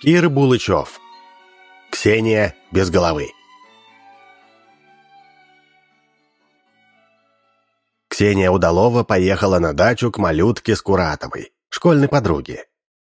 Кир Булычев. Ксения без головы. Ксения Удалова поехала на дачу к малютке Скуратовой, школьной подруге.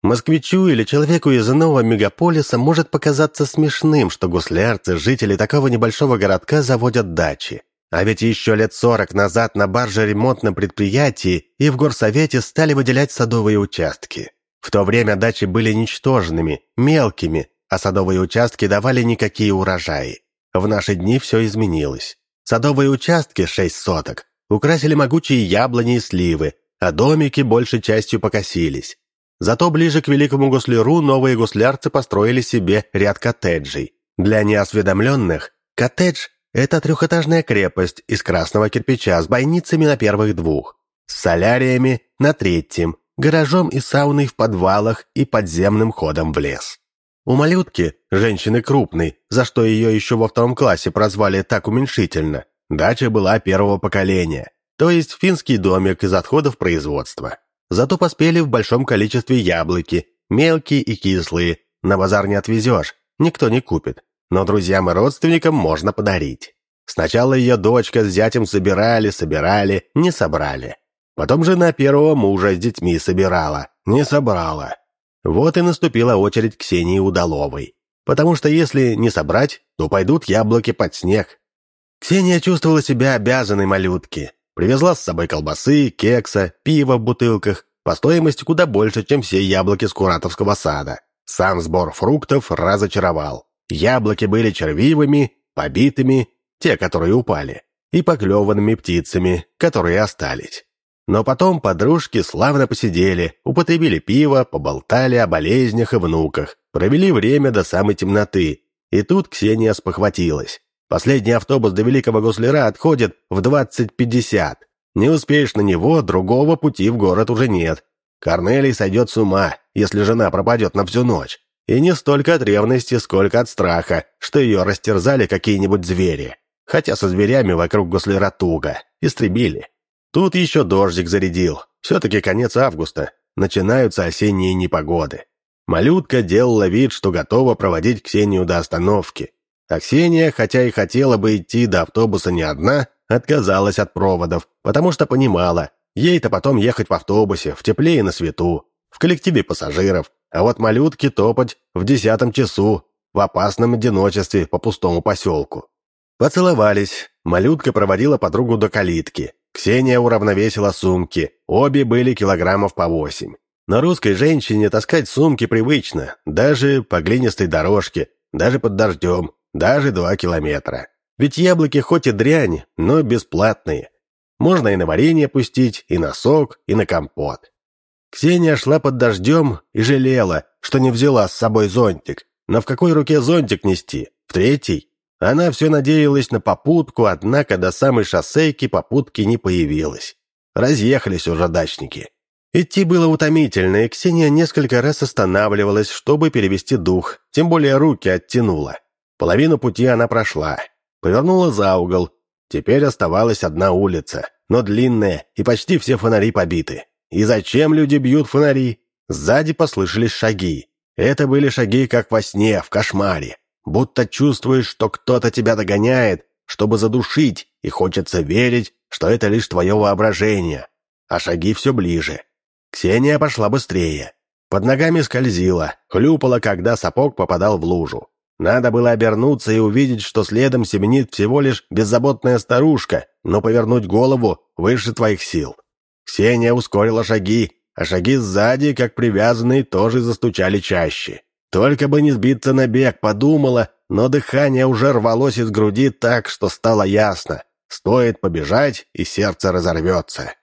Москвичу или человеку из иного мегаполиса может показаться смешным, что гуслярцы, жители такого небольшого городка, заводят дачи. А ведь еще лет сорок назад на барже-ремонтном предприятии и в горсовете стали выделять садовые участки. В то время дачи были ничтожными, мелкими, а садовые участки давали никакие урожаи. В наши дни все изменилось. Садовые участки, шесть соток, украсили могучие яблони и сливы, а домики большей частью покосились. Зато ближе к великому гусляру новые гуслярцы построили себе ряд коттеджей. Для неосведомленных, коттедж – это трехэтажная крепость из красного кирпича с бойницами на первых двух, с соляриями на третьем, гаражом и сауной в подвалах и подземным ходом в лес. У малютки, женщины крупной, за что ее еще во втором классе прозвали так уменьшительно, дача была первого поколения, то есть финский домик из отходов производства. Зато поспели в большом количестве яблоки, мелкие и кислые, на базар не отвезешь, никто не купит, но друзьям и родственникам можно подарить. Сначала ее дочка с зятем собирали, собирали, не собрали. Потом жена первого мужа с детьми собирала, не собрала. Вот и наступила очередь Ксении Удаловой. Потому что если не собрать, то пойдут яблоки под снег. Ксения чувствовала себя обязанной малютке. Привезла с собой колбасы, кекса, пива в бутылках, по стоимости куда больше, чем все яблоки с Куратовского сада. Сам сбор фруктов разочаровал. Яблоки были червивыми, побитыми, те, которые упали, и поклеванными птицами, которые остались. Но потом подружки славно посидели, употребили пиво, поболтали о болезнях и внуках, провели время до самой темноты. И тут Ксения спохватилась. Последний автобус до Великого Гусляра отходит в 20.50. Не успеешь на него, другого пути в город уже нет. Корнелий сойдет с ума, если жена пропадет на всю ночь. И не столько от ревности, сколько от страха, что ее растерзали какие-нибудь звери. Хотя со зверями вокруг Гусляра туго. Истребили. Тут еще дождик зарядил. Все-таки конец августа. Начинаются осенние непогоды. Малютка делала вид, что готова проводить Ксению до остановки. А Ксения, хотя и хотела бы идти до автобуса не одна, отказалась от проводов, потому что понимала, ей-то потом ехать в автобусе, в тепле и на свету, в коллективе пассажиров, а вот малютке топать в десятом часу, в опасном одиночестве по пустому поселку. Поцеловались. Малютка проводила подругу до калитки. Ксения уравновесила сумки, обе были килограммов по восемь. На русской женщине таскать сумки привычно, даже по глинистой дорожке, даже под дождем, даже два километра. Ведь яблоки хоть и дрянь, но бесплатные. Можно и на варенье пустить, и на сок, и на компот. Ксения шла под дождем и жалела, что не взяла с собой зонтик. Но в какой руке зонтик нести? В третьей? Она все надеялась на попутку, однако до самой шоссейки попутки не появилось. Разъехались уже дачники. Идти было утомительно, и Ксения несколько раз останавливалась, чтобы перевести дух, тем более руки оттянула. Половину пути она прошла, повернула за угол. Теперь оставалась одна улица, но длинная, и почти все фонари побиты. И зачем люди бьют фонари? Сзади послышались шаги. Это были шаги, как во сне, в кошмаре будто чувствуешь, что кто-то тебя догоняет, чтобы задушить, и хочется верить, что это лишь твое воображение. А шаги все ближе. Ксения пошла быстрее. Под ногами скользила, хлюпала, когда сапог попадал в лужу. Надо было обернуться и увидеть, что следом семенит всего лишь беззаботная старушка, но повернуть голову выше твоих сил. Ксения ускорила шаги, а шаги сзади, как привязанные, тоже застучали чаще. Только бы не сбиться на бег, подумала, но дыхание уже рвалось из груди так, что стало ясно. Стоит побежать, и сердце разорвется.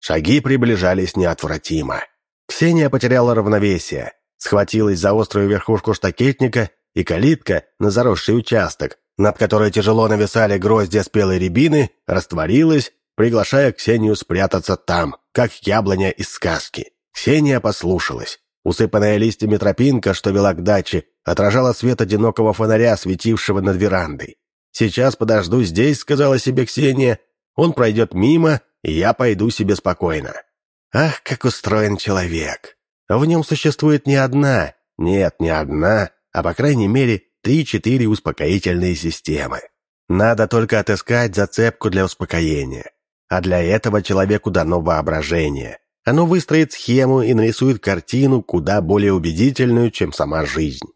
Шаги приближались неотвратимо. Ксения потеряла равновесие, схватилась за острую верхушку штакетника, и калитка на заросший участок, над которой тяжело нависали гроздья спелой рябины, растворилась, приглашая Ксению спрятаться там, как яблоня из сказки. Ксения послушалась. Усыпанная листьями тропинка, что вела к даче, отражала свет одинокого фонаря, светившего над верандой. «Сейчас подожду здесь», — сказала себе Ксения. «Он пройдет мимо, и я пойду себе спокойно». Ах, как устроен человек! В нем существует не одна, нет, не одна, а по крайней мере три-четыре успокоительные системы. Надо только отыскать зацепку для успокоения. А для этого человеку дано воображение. Оно выстроит схему и нарисует картину куда более убедительную, чем сама жизнь.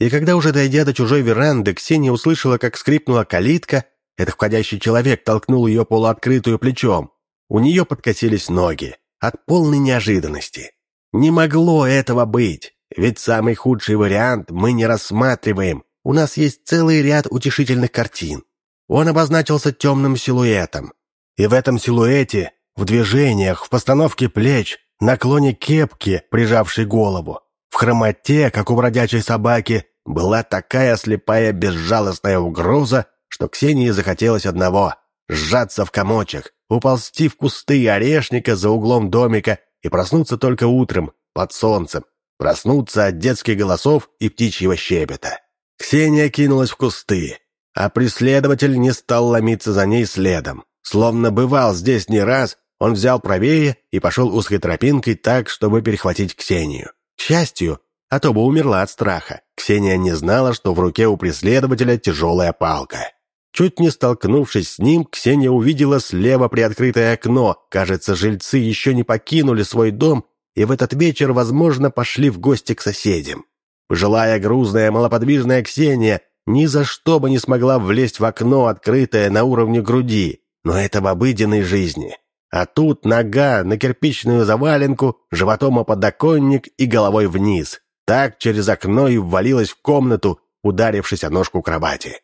И когда уже дойдя до чужой веранды, Ксения услышала, как скрипнула калитка, этот входящий человек толкнул ее полуоткрытую плечом. У нее подкосились ноги от полной неожиданности. Не могло этого быть, ведь самый худший вариант мы не рассматриваем. У нас есть целый ряд утешительных картин. Он обозначился темным силуэтом. И в этом силуэте, в движениях, в постановке плеч, наклоне кепки, прижавшей голову, в хромоте, как у бродячей собаки, была такая слепая безжалостная угроза, что Ксении захотелось одного — сжаться в комочек, уползти в кусты орешника за углом домика и проснуться только утром, под солнцем, проснуться от детских голосов и птичьего щебета. Ксения кинулась в кусты, а преследователь не стал ломиться за ней следом. Словно бывал здесь не раз, он взял правее и пошел узкой тропинкой так, чтобы перехватить Ксению. К счастью, а то бы умерла от страха. Ксения не знала, что в руке у преследователя тяжелая палка. Чуть не столкнувшись с ним, Ксения увидела слева приоткрытое окно. Кажется, жильцы еще не покинули свой дом и в этот вечер, возможно, пошли в гости к соседям. Пожилая, грузная, малоподвижная Ксения ни за что бы не смогла влезть в окно, открытое на уровне груди, но это в обыденной жизни. А тут нога на кирпичную заваленку, животом о подоконник и головой вниз. Так через окно и ввалилась в комнату, ударившись о ножку кровати.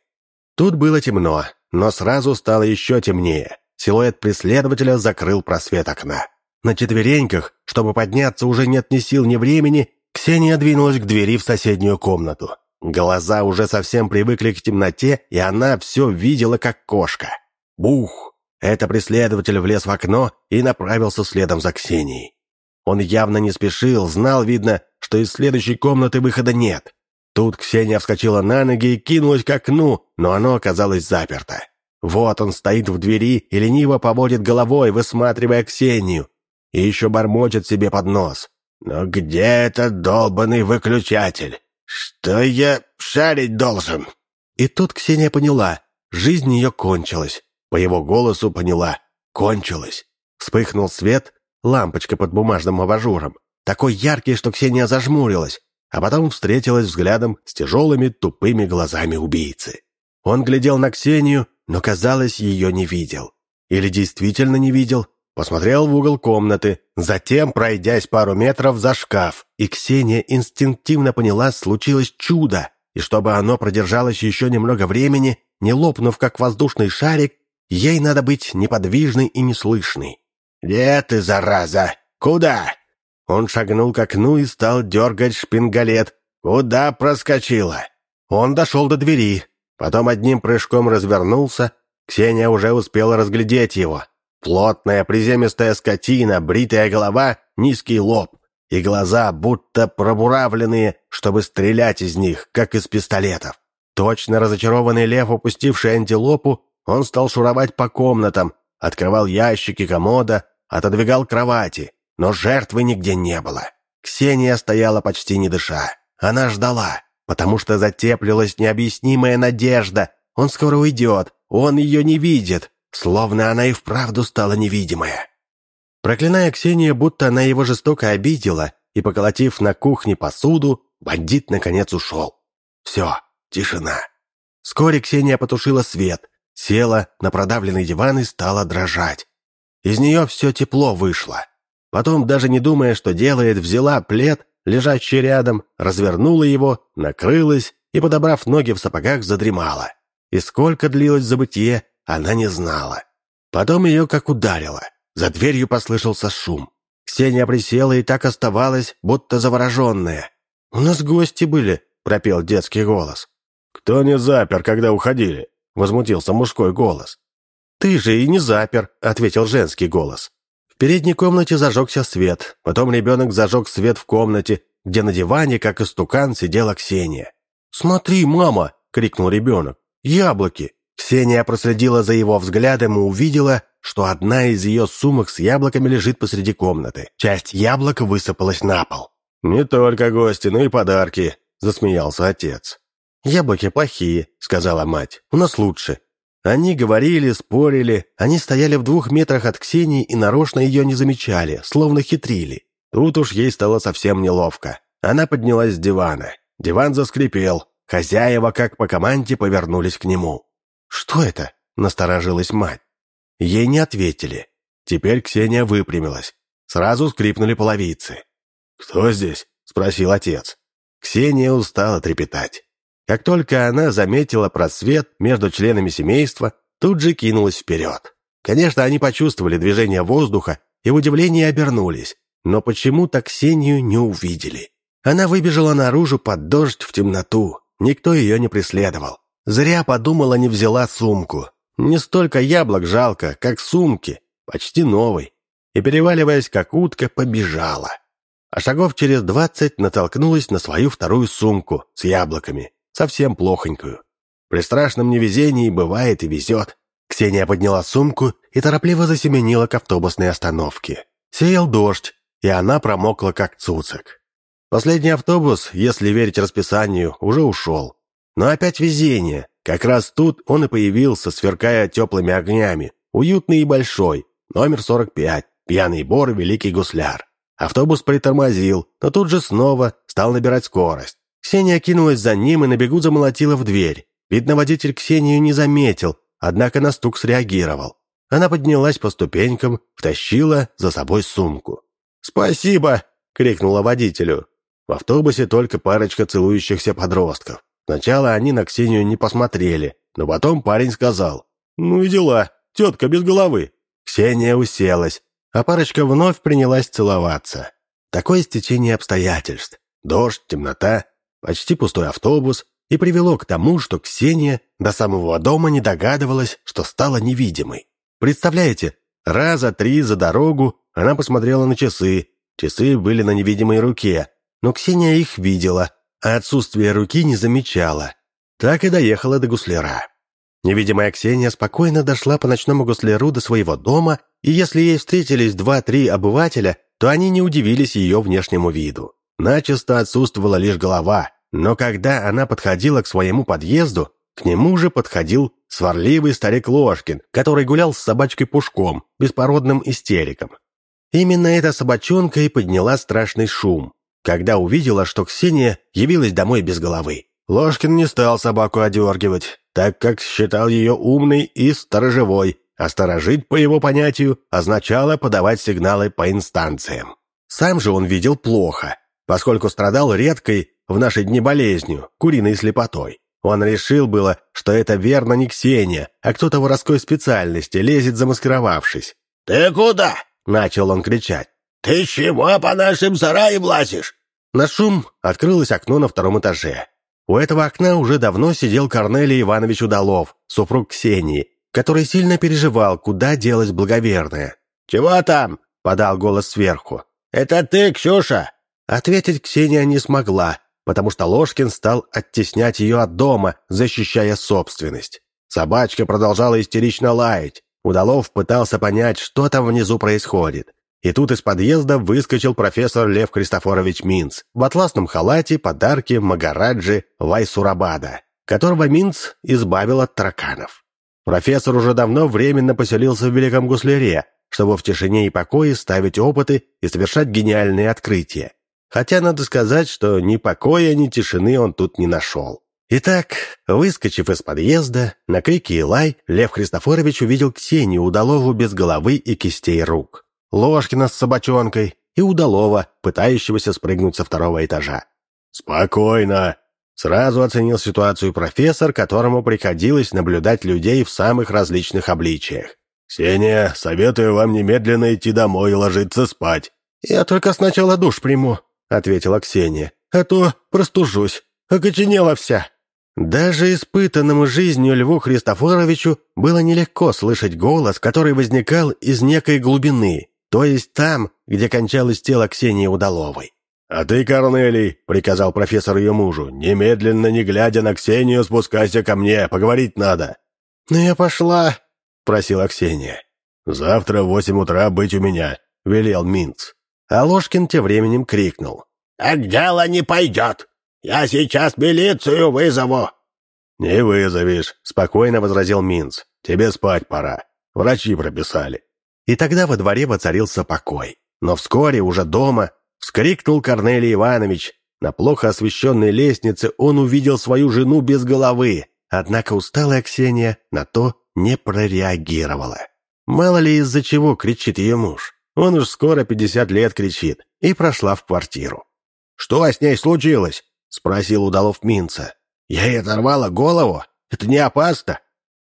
Тут было темно, но сразу стало еще темнее. Силуэт преследователя закрыл просвет окна. На четвереньках, чтобы подняться уже нет ни сил, ни времени, Ксения двинулась к двери в соседнюю комнату. Глаза уже совсем привыкли к темноте, и она все видела, как кошка. Бух! Это преследователь влез в окно и направился следом за Ксенией. Он явно не спешил, знал, видно, что из следующей комнаты выхода нет. Тут Ксения вскочила на ноги и кинулась к окну, но оно оказалось заперто. Вот он стоит в двери и лениво поводит головой, высматривая Ксению и еще бормочет себе под нос. «Но где этот долбанный выключатель? Что я шарить должен?» И тут Ксения поняла, жизнь ее кончилась. По его голосу поняла, кончилась. Вспыхнул свет, лампочка под бумажным абажуром, такой яркий, что Ксения зажмурилась, а потом встретилась взглядом с тяжелыми тупыми глазами убийцы. Он глядел на Ксению, но, казалось, ее не видел. Или действительно не видел, Посмотрел в угол комнаты, затем, пройдясь пару метров за шкаф, и Ксения инстинктивно поняла, случилось чудо, и чтобы оно продержалось еще немного времени, не лопнув как воздушный шарик, ей надо быть неподвижной и неслышной. «Где ты, зараза? Куда?» Он шагнул к окну и стал дергать шпингалет. «Куда проскочила?» Он дошел до двери, потом одним прыжком развернулся. Ксения уже успела разглядеть его. Плотная приземистая скотина, бритая голова, низкий лоб и глаза, будто пробуравленные, чтобы стрелять из них, как из пистолетов. Точно разочарованный лев, упустивший антилопу, он стал шуровать по комнатам, открывал ящики комода, отодвигал кровати, но жертвы нигде не было. Ксения стояла почти не дыша. Она ждала, потому что затеплилась необъяснимая надежда. Он скоро уйдет, он ее не видит, Словно она и вправду стала невидимая. Проклиная Ксения, будто она его жестоко обидела, и, поколотив на кухне посуду, бандит наконец ушел. Все, тишина. Вскоре Ксения потушила свет, села на продавленный диван и стала дрожать. Из нее все тепло вышло. Потом, даже не думая, что делает, взяла плед, лежащий рядом, развернула его, накрылась и, подобрав ноги в сапогах, задремала. И сколько длилось забытье, она не знала. Потом ее как ударило. За дверью послышался шум. Ксения присела и так оставалась, будто завороженная. «У нас гости были», — пропел детский голос. «Кто не запер, когда уходили?» — возмутился мужской голос. «Ты же и не запер», — ответил женский голос. В передней комнате зажегся свет. Потом ребенок зажег свет в комнате, где на диване, как истукан, сидела Ксения. «Смотри, мама!» — крикнул ребенок. «Яблоки!» Ксения проследила за его взглядом и увидела, что одна из ее сумок с яблоками лежит посреди комнаты. Часть яблок высыпалась на пол. «Не только гости, но и подарки», — засмеялся отец. «Яблоки плохие», — сказала мать. «У нас лучше». Они говорили, спорили, они стояли в двух метрах от Ксении и нарочно ее не замечали, словно хитрили. Тут уж ей стало совсем неловко. Она поднялась с дивана. Диван заскрипел. Хозяева, как по команде, повернулись к нему. «Что это?» — насторожилась мать. Ей не ответили. Теперь Ксения выпрямилась. Сразу скрипнули половицы. «Кто здесь?» — спросил отец. Ксения устала трепетать. Как только она заметила просвет между членами семейства, тут же кинулась вперед. Конечно, они почувствовали движение воздуха и в удивлении обернулись, но почему-то Ксению не увидели. Она выбежала наружу под дождь в темноту. Никто ее не преследовал. Зря подумала, не взяла сумку. Не столько яблок жалко, как сумки, почти новой. И, переваливаясь как утка, побежала. А шагов через двадцать натолкнулась на свою вторую сумку с яблоками совсем плохонькую. При страшном невезении бывает и везет. Ксения подняла сумку и торопливо засеменила к автобусной остановке. Сеял дождь, и она промокла как цуцик. Последний автобус, если верить расписанию, уже ушел. Но опять везение. Как раз тут он и появился, сверкая теплыми огнями. Уютный и большой. Номер 45. Пьяный бор, великий гусляр. Автобус притормозил, но тут же снова стал набирать скорость. Ксения кинулась за ним и на бегу замолотила в дверь. Видно, водитель Ксению не заметил, однако на стук среагировал. Она поднялась по ступенькам, втащила за собой сумку. «Спасибо!» — крикнула водителю. В автобусе только парочка целующихся подростков. Сначала они на Ксению не посмотрели, но потом парень сказал. «Ну и дела, тетка без головы». Ксения уселась, а парочка вновь принялась целоваться. Такое стечение обстоятельств. Дождь, темнота, почти пустой автобус и привело к тому, что Ксения до самого дома не догадывалась, что стала невидимой. Представляете, раза три за дорогу она посмотрела на часы. Часы были на невидимой руке, но Ксения их видела, а отсутствие руки не замечала. Так и доехала до гусляра. Невидимая Ксения спокойно дошла по ночному гусляру до своего дома, и если ей встретились два-три обывателя, то они не удивились ее внешнему виду. Начисто отсутствовала лишь голова, но когда она подходила к своему подъезду, к нему же подходил сварливый старик Ложкин, который гулял с собачкой Пушком, беспородным истериком. Именно эта собачонка и подняла страшный шум, когда увидела, что Ксения явилась домой без головы. Ложкин не стал собаку одергивать, так как считал ее умной и сторожевой, а сторожить, по его понятию, означало подавать сигналы по инстанциям. Сам же он видел плохо, поскольку страдал редкой в наши дни болезнью, куриной слепотой. Он решил было, что это верно не Ксения, а кто-то воровской специальности лезет замаскировавшись. «Ты куда?» — начал он кричать. «Ты чего по нашим сараям лазишь?» На шум открылось окно на втором этаже. У этого окна уже давно сидел Корнелий Иванович Удалов, супруг Ксении, который сильно переживал, куда делась благоверная. «Чего там?» — подал голос сверху. «Это ты, Ксюша?» Ответить Ксения не смогла, потому что Ложкин стал оттеснять ее от дома, защищая собственность. Собачка продолжала истерично лаять. Удалов пытался понять, что там внизу происходит. И тут из подъезда выскочил профессор Лев Христофорович Минц в атласном халате, подарке Магараджи Вайсурабада, которого Минц избавил от тараканов. Профессор уже давно временно поселился в Великом Гусляре, чтобы в тишине и покое ставить опыты и совершать гениальные открытия. Хотя надо сказать, что ни покоя, ни тишины он тут не нашел. Итак, выскочив из подъезда, на крики и лай, Лев Христофорович увидел Ксению Удалову без головы и кистей рук, Ложкина с собачонкой и Удалова, пытающегося спрыгнуть со второго этажа. «Спокойно!» Сразу оценил ситуацию профессор, которому приходилось наблюдать людей в самых различных обличиях. «Ксения, советую вам немедленно идти домой и ложиться спать». «Я только сначала душ приму», — ответила Ксения. «А то простужусь, окоченела вся». Даже испытанному жизнью Льву Христофоровичу было нелегко слышать голос, который возникал из некой глубины, то есть там, где кончалось тело Ксении Удаловой. «А ты, Корнелий», — приказал профессор ее мужу, «немедленно, не глядя на Ксению, спускайся ко мне, поговорить надо». «Ну я пошла», — просила Ксения. «Завтра в восемь утра быть у меня», — велел Минц. А Ложкин тем временем крикнул. Так дело не пойдет. Я сейчас милицию вызову». «Не вызовешь», — спокойно возразил Минц. «Тебе спать пора. Врачи прописали». И тогда во дворе воцарился покой. Но вскоре, уже дома, вскрикнул Корнелий Иванович. На плохо освещенной лестнице он увидел свою жену без головы, однако усталая Ксения на то не прореагировала. Мало ли из-за чего кричит ее муж. Он уж скоро пятьдесят лет кричит, и прошла в квартиру. «Что с ней случилось?» — спросил Удалов Минца. «Я ей оторвала голову? Это не опасно?»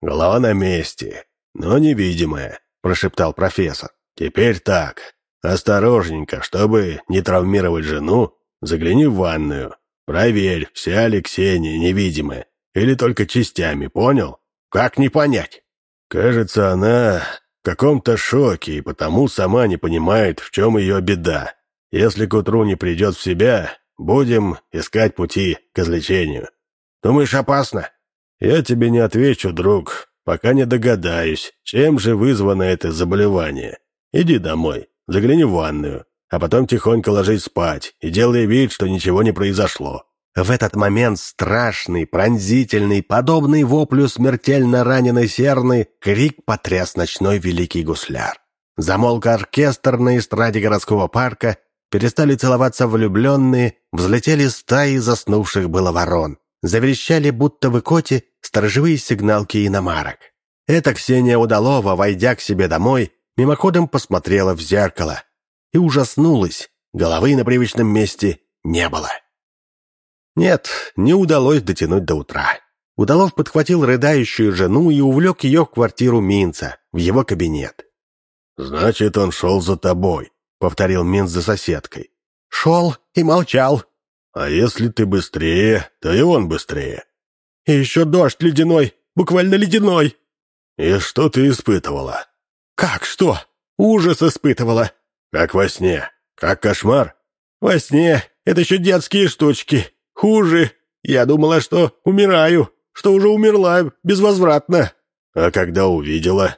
«Голова на месте, но невидимая», — прошептал профессор. «Теперь так. Осторожненько, чтобы не травмировать жену, загляни в ванную. Проверь, вся ли Ксения невидимая, или только частями, понял? Как не понять? Кажется, она каком-то шоке и потому сама не понимает, в чем ее беда. Если к утру не придет в себя, будем искать пути к излечению. Думаешь, опасно? Я тебе не отвечу, друг, пока не догадаюсь, чем же вызвано это заболевание. Иди домой. Загляни в ванную, а потом тихонько ложись спать и делай вид, что ничего не произошло». В этот момент страшный, пронзительный, подобный воплю смертельно раненой серны, крик потряс ночной великий гусляр. Замолк оркестр на эстраде городского парка, перестали целоваться влюбленные, взлетели стаи заснувших было ворон. Заверещали, будто в икоте, сторожевые сигналки иномарок. Это Ксения Удалова, войдя к себе домой, мимоходом посмотрела в зеркало и ужаснулась. Головы на привычном месте не было. Нет, не удалось дотянуть до утра. Удалов подхватил рыдающую жену и увлек ее в квартиру Минца, в его кабинет. «Значит, он шел за тобой», — повторил Минц за соседкой. «Шел и молчал». «А если ты быстрее, то и он быстрее». «И еще дождь ледяной, буквально ледяной». «И что ты испытывала?» «Как что? Ужас испытывала!» «Как во сне? Как кошмар?» «Во сне. Это еще детские штучки. Хуже. Я думала, что умираю, что уже умерла безвозвратно». «А когда увидела?»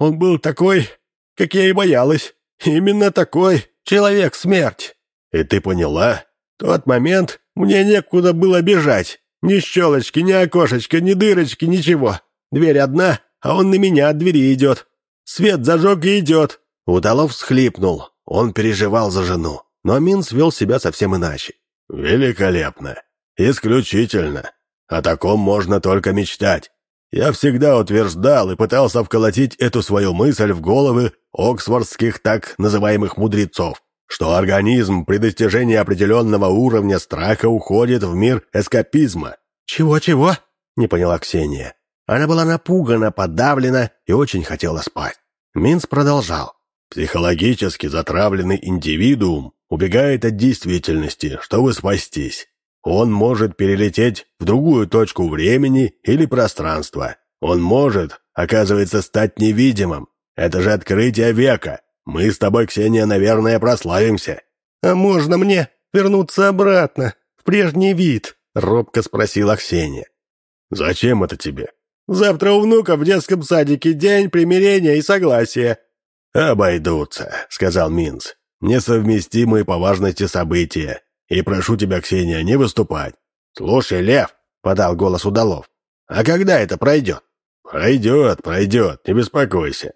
«Он был такой, как я и боялась. Именно такой. Человек-смерть». «И ты поняла?» «Тот момент мне некуда было бежать. Ни щелочки, ни окошечка, ни дырочки, ничего. Дверь одна, а он на меня от двери идет. Свет зажег и идет!» Удалов всхлипнул. Он переживал за жену. Но Минц вел себя совсем иначе. «Великолепно! Исключительно! О таком можно только мечтать. Я всегда утверждал и пытался вколотить эту свою мысль в головы оксфордских так называемых мудрецов, что организм при достижении определенного уровня страха уходит в мир эскапизма. «Чего-чего?» — не поняла Ксения. Она была напугана, подавлена и очень хотела спать. Минц продолжал. «Психологически затравленный индивидуум убегает от действительности, чтобы спастись. Он может перелететь в другую точку времени или пространства. Он может, оказывается, стать невидимым. Это же открытие века. Мы с тобой, Ксения, наверное, прославимся». «А можно мне вернуться обратно, в прежний вид?» — робко спросила Ксения. «Зачем это тебе?» Завтра у внука в детском садике день примирения и согласия». «Обойдутся», — сказал Минц. «Несовместимые по важности события. И прошу тебя, Ксения, не выступать». «Слушай, Лев», — подал голос Удалов, — «а когда это пройдет?» «Пройдет, пройдет, не беспокойся.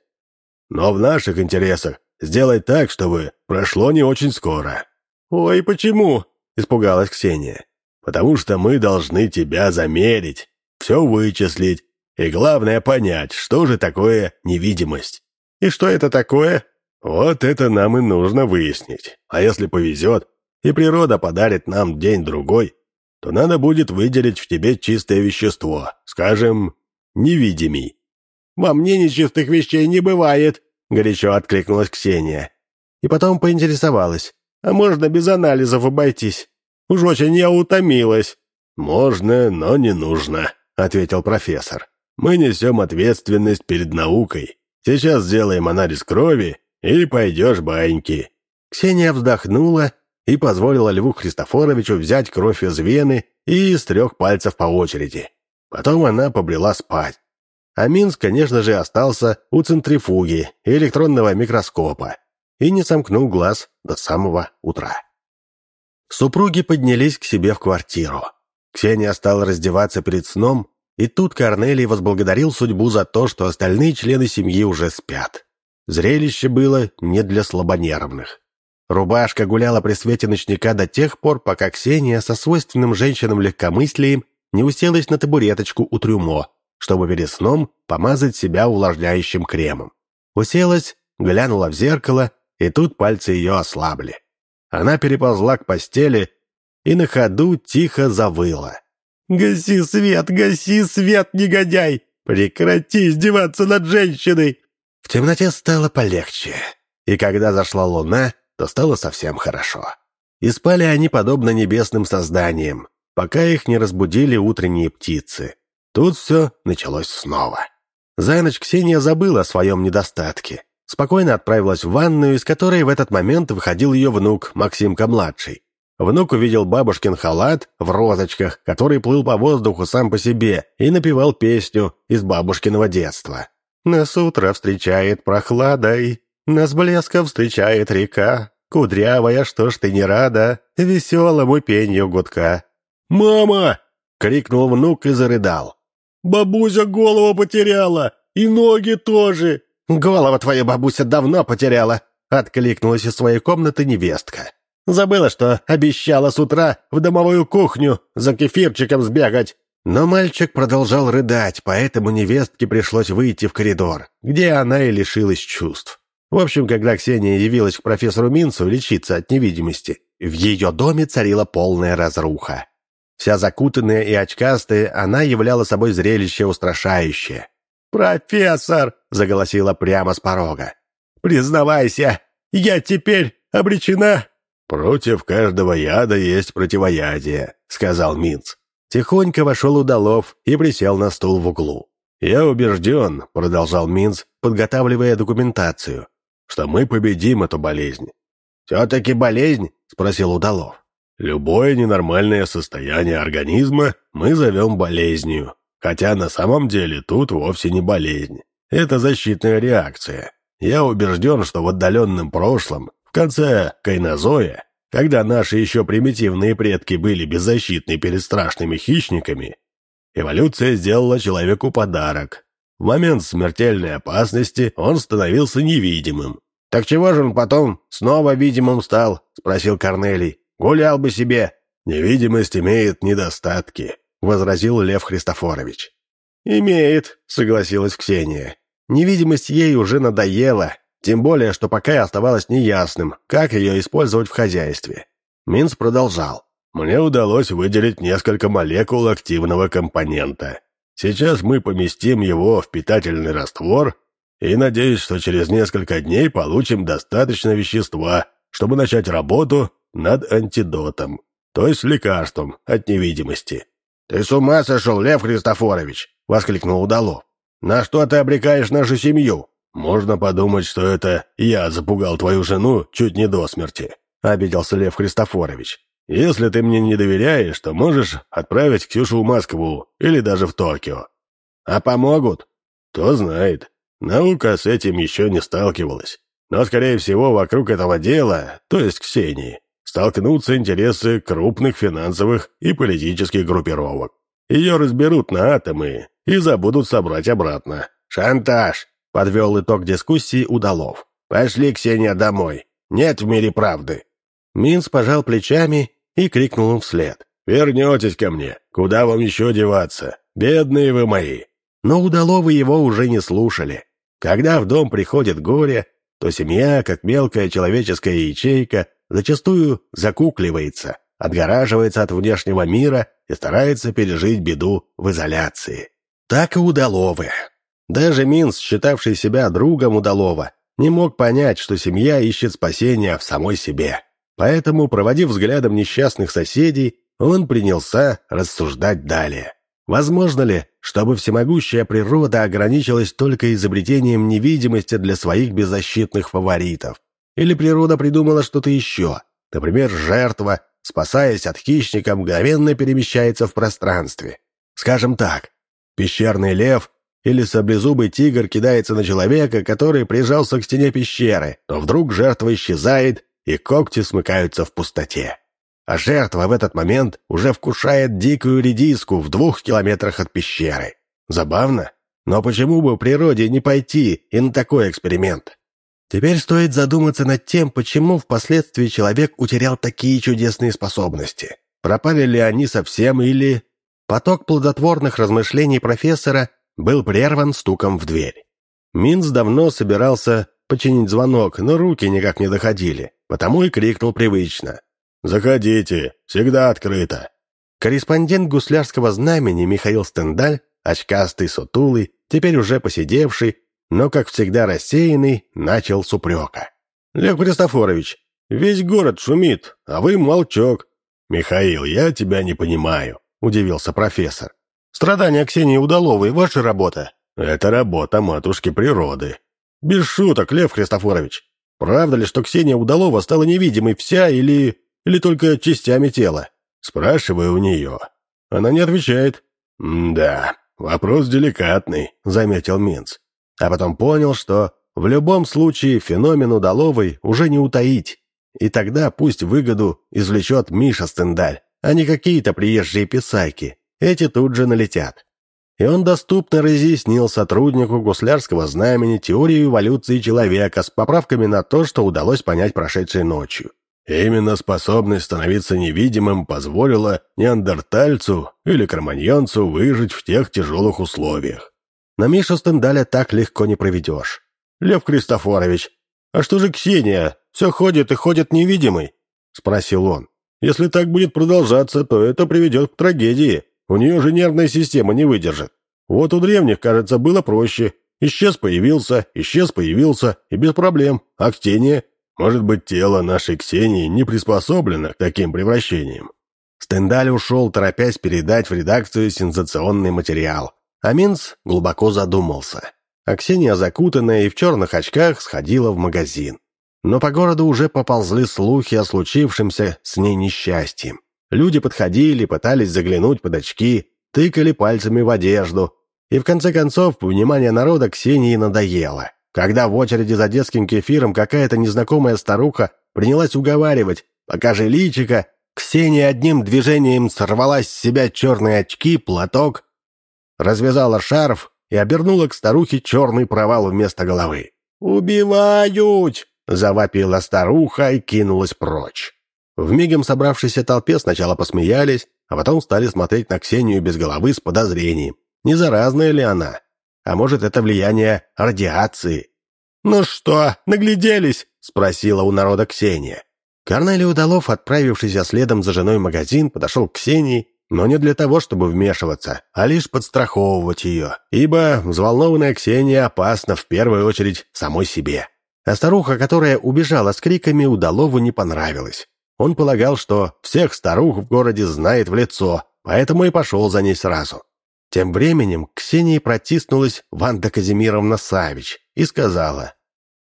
Но в наших интересах сделать так, чтобы прошло не очень скоро». «Ой, почему?» — испугалась Ксения. «Потому что мы должны тебя замерить, все вычислить, и главное понять, что же такое невидимость. И что это такое? Вот это нам и нужно выяснить. А если повезет, и природа подарит нам день-другой, то надо будет выделить в тебе чистое вещество, скажем, невидимый. «Во мне нечистых вещей не бывает», — горячо откликнулась Ксения. И потом поинтересовалась, «А можно без анализов обойтись? Уж очень я утомилась». «Можно, но не нужно», — ответил профессор. Мы несем ответственность перед наукой. Сейчас сделаем анализ крови, и пойдешь баньки». Ксения вздохнула и позволила Льву Христофоровичу взять кровь из вены и из трех пальцев по очереди. Потом она побрела спать. А Минск, конечно же, остался у центрифуги и электронного микроскопа и не сомкнул глаз до самого утра. Супруги поднялись к себе в квартиру. Ксения стала раздеваться перед сном, и тут Корнелий возблагодарил судьбу за то, что остальные члены семьи уже спят. Зрелище было не для слабонервных. Рубашка гуляла при свете ночника до тех пор, пока Ксения со свойственным женщинам легкомыслием не уселась на табуреточку у трюмо, чтобы перед сном помазать себя увлажняющим кремом. Уселась, глянула в зеркало, и тут пальцы ее ослабли. Она переползла к постели и на ходу тихо завыла. «Гаси свет, гаси свет, негодяй! Прекрати издеваться над женщиной!» В темноте стало полегче, и когда зашла луна, то стало совсем хорошо. И спали они подобно небесным созданиям, пока их не разбудили утренние птицы. Тут все началось снова. За ночь Ксения забыла о своем недостатке. Спокойно отправилась в ванную, из которой в этот момент выходил ее внук, Максимка-младший. Внук увидел бабушкин халат в розочках, который плыл по воздуху сам по себе и напевал песню из бабушкиного детства. «Нас утро встречает прохладой, нас блеском встречает река, кудрявая, что ж ты не рада, веселому пенью гудка». «Мама!» — крикнул внук и зарыдал. «Бабуся голову потеряла, и ноги тоже!» «Голову твоя бабуся давно потеряла!» — откликнулась из своей комнаты невестка. Забыла, что обещала с утра в домовую кухню за кефирчиком сбегать. Но мальчик продолжал рыдать, поэтому невестке пришлось выйти в коридор, где она и лишилась чувств. В общем, когда Ксения явилась к профессору Минцу лечиться от невидимости, в ее доме царила полная разруха. Вся закутанная и очкастая, она являла собой зрелище устрашающее. «Профессор!» — заголосила прямо с порога. «Признавайся, я теперь обречена «Против каждого яда есть противоядие», — сказал Минц. Тихонько вошел Удалов и присел на стул в углу. «Я убежден», — продолжал Минц, подготавливая документацию, «что мы победим эту болезнь». «Все-таки болезнь?» — спросил Удалов. «Любое ненормальное состояние организма мы зовем болезнью, хотя на самом деле тут вовсе не болезнь. Это защитная реакция. Я убежден, что в отдаленном прошлом в конце кайнозоя, когда наши еще примитивные предки были беззащитны перед страшными хищниками, эволюция сделала человеку подарок. В момент смертельной опасности он становился невидимым. «Так чего же он потом снова видимым стал?» — спросил Корнелий. «Гулял бы себе». «Невидимость имеет недостатки», — возразил Лев Христофорович. «Имеет», — согласилась Ксения. Невидимость ей уже надоела, тем более, что пока оставалось неясным, как ее использовать в хозяйстве. Минц продолжал. «Мне удалось выделить несколько молекул активного компонента. Сейчас мы поместим его в питательный раствор и надеюсь, что через несколько дней получим достаточно вещества, чтобы начать работу над антидотом, то есть лекарством от невидимости». «Ты с ума сошел, Лев Христофорович!» — воскликнул Удалов. «На что ты обрекаешь нашу семью?» «Можно подумать, что это я запугал твою жену чуть не до смерти», — обиделся Лев Христофорович. «Если ты мне не доверяешь, то можешь отправить Ксюшу в Москву или даже в Токио». «А помогут?» «Кто знает. Наука с этим еще не сталкивалась. Но, скорее всего, вокруг этого дела, то есть Ксении, столкнутся интересы крупных финансовых и политических группировок. Ее разберут на атомы и забудут собрать обратно. Шантаж!» Подвел итог дискуссии Удалов. «Пошли, Ксения, домой. Нет в мире правды». Минц пожал плечами и крикнул вслед. «Вернетесь ко мне. Куда вам еще деваться? Бедные вы мои!» Но Удаловы его уже не слушали. Когда в дом приходит горе, то семья, как мелкая человеческая ячейка, зачастую закукливается, отгораживается от внешнего мира и старается пережить беду в изоляции. Так и Удаловы. Даже Минс, считавший себя другом удалова, не мог понять, что семья ищет спасения в самой себе. Поэтому, проводив взглядом несчастных соседей, он принялся рассуждать далее. Возможно ли, чтобы всемогущая природа ограничилась только изобретением невидимости для своих беззащитных фаворитов? Или природа придумала что-то еще? Например, жертва, спасаясь от хищника, мгновенно перемещается в пространстве. Скажем так, пещерный лев или саблезубый тигр кидается на человека, который прижался к стене пещеры, то вдруг жертва исчезает, и когти смыкаются в пустоте. а жертва в этот момент уже вкушает дикую редиску в двух километрах от пещеры. Забавно, но почему бы природе не пойти и на такой эксперимент? Теперь стоит задуматься над тем, почему впоследствии человек утерял такие чудесные способности. Пропали ли они совсем или... Поток плодотворных размышлений профессора был прерван стуком в дверь. Минц давно собирался починить звонок, но руки никак не доходили, потому и крикнул привычно. «Заходите, всегда открыто». Корреспондент гуслярского знамени Михаил Стендаль, очкастый, сутулый, теперь уже посидевший, но, как всегда рассеянный, начал с упрека. «Лев Христофорович, весь город шумит, а вы молчок». «Михаил, я тебя не понимаю», — удивился профессор. «Страдания Ксении Удаловой — ваша работа?» «Это работа матушки природы». «Без шуток, Лев Христофорович. Правда ли, что Ксения Удалова стала невидимой вся или... или только частями тела?» Спрашиваю у нее. Она не отвечает. «Да, вопрос деликатный», — заметил Минц а потом понял, что в любом случае феномен удаловой уже не утаить, и тогда пусть выгоду извлечет Миша Стендаль, а не какие-то приезжие писайки, эти тут же налетят. И он доступно разъяснил сотруднику гуслярского знамени теорию эволюции человека с поправками на то, что удалось понять прошедшей ночью. Именно способность становиться невидимым позволила неандертальцу или кроманьонцу выжить в тех тяжелых условиях. На Мишу Стендаля так легко не проведешь. Лев Кристофорович, а что же Ксения? Все ходит и ходит невидимый? Спросил он. Если так будет продолжаться, то это приведет к трагедии. У нее же нервная система не выдержит. Вот у древних, кажется, было проще. Исчез, появился, исчез, появился, и без проблем. А Ксения? Может быть, тело нашей Ксении не приспособлено к таким превращениям? Стендаль ушел, торопясь передать в редакцию сенсационный материал. А Минц глубоко задумался. А Ксения, закутанная и в черных очках, сходила в магазин. Но по городу уже поползли слухи о случившемся с ней несчастье. Люди подходили, пытались заглянуть под очки, тыкали пальцами в одежду. И в конце концов, внимание народа Ксении надоело. Когда в очереди за детским кефиром какая-то незнакомая старуха принялась уговаривать «покажи личика», Ксения одним движением сорвала с себя черные очки, платок развязала шарф и обернула к старухе черный провал вместо головы. «Убивают!» — завопила старуха и кинулась прочь. В мигом собравшейся толпе сначала посмеялись, а потом стали смотреть на Ксению без головы с подозрением. Не заразная ли она? А может, это влияние радиации? «Ну что, нагляделись?» — спросила у народа Ксения. Корнелий Удалов, отправившийся следом за женой в магазин, подошел к Ксении но не для того, чтобы вмешиваться, а лишь подстраховывать ее, ибо взволнованная Ксения опасна в первую очередь самой себе. А старуха, которая убежала с криками, Удалову не понравилась. Он полагал, что всех старух в городе знает в лицо, поэтому и пошел за ней сразу. Тем временем к Ксении протиснулась Ванда Казимировна Савич и сказала,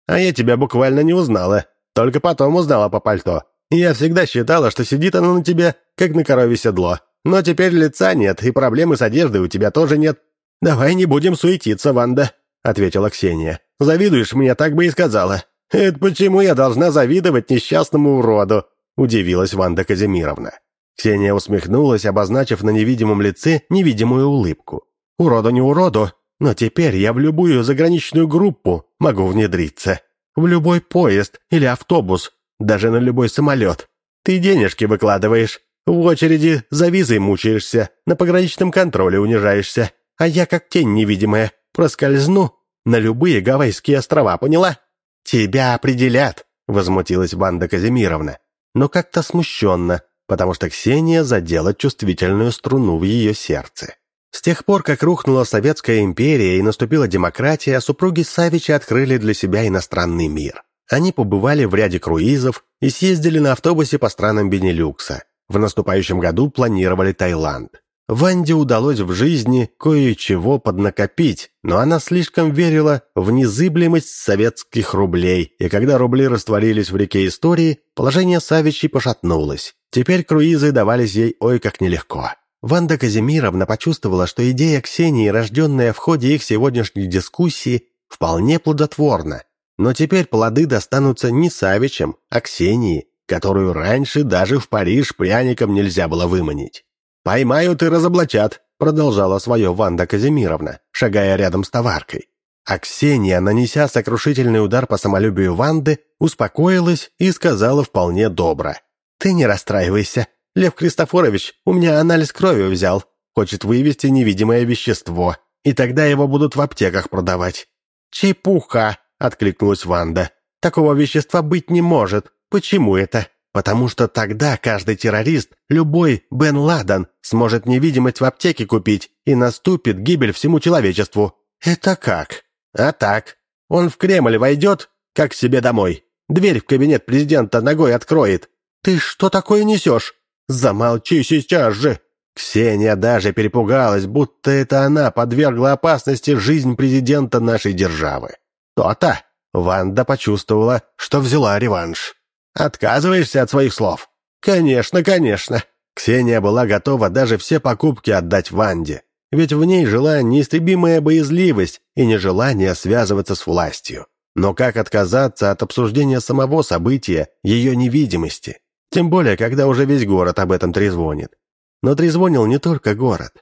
«А я тебя буквально не узнала, только потом узнала по пальто. Я всегда считала, что сидит она на тебе, как на корове седло. Но теперь лица нет, и проблемы с одеждой у тебя тоже нет. Давай не будем суетиться, Ванда», — ответила Ксения. «Завидуешь мне, так бы и сказала». «Это почему я должна завидовать несчастному уроду?» — удивилась Ванда Казимировна. Ксения усмехнулась, обозначив на невидимом лице невидимую улыбку. «Уроду не уроду, но теперь я в любую заграничную группу могу внедриться. В любой поезд или автобус, даже на любой самолет. Ты денежки выкладываешь, в очереди за визой мучаешься, на пограничном контроле унижаешься, а я как тень невидимая проскользну на любые Гавайские острова, поняла? Тебя определят, возмутилась Ванда Казимировна, но как-то смущенно, потому что Ксения задела чувствительную струну в ее сердце. С тех пор, как рухнула Советская империя и наступила демократия, супруги Савичи открыли для себя иностранный мир. Они побывали в ряде круизов и съездили на автобусе по странам Бенилюкса. В наступающем году планировали Таиланд. Ванде удалось в жизни кое-чего поднакопить, но она слишком верила в незыблемость советских рублей, и когда рубли растворились в реке истории, положение Савичей пошатнулось. Теперь круизы давались ей ой как нелегко. Ванда Казимировна почувствовала, что идея Ксении, рожденная в ходе их сегодняшней дискуссии, вполне плодотворна. Но теперь плоды достанутся не Савичам, а Ксении, которую раньше даже в Париж пряником нельзя было выманить. «Поймают и разоблачат», — продолжала свое Ванда Казимировна, шагая рядом с товаркой. А Ксения, нанеся сокрушительный удар по самолюбию Ванды, успокоилась и сказала вполне добро. «Ты не расстраивайся. Лев Кристофорович у меня анализ крови взял. Хочет вывести невидимое вещество, и тогда его будут в аптеках продавать». «Чепуха!» — откликнулась Ванда. «Такого вещества быть не может. Почему это?» «Потому что тогда каждый террорист, любой Бен Ладен, сможет невидимость в аптеке купить, и наступит гибель всему человечеству». «Это как?» А так, он в Кремль войдет, как себе домой. Дверь в кабинет президента ногой откроет. Ты что такое несешь? Замолчи сейчас же. Ксения даже перепугалась, будто это она подвергла опасности жизнь президента нашей державы. То-то. Ванда почувствовала, что взяла реванш. «Отказываешься от своих слов?» «Конечно, конечно». Ксения была готова даже все покупки отдать Ванде ведь в ней жила неистребимая боязливость и нежелание связываться с властью. Но как отказаться от обсуждения самого события, ее невидимости? Тем более, когда уже весь город об этом трезвонит. Но трезвонил не только город.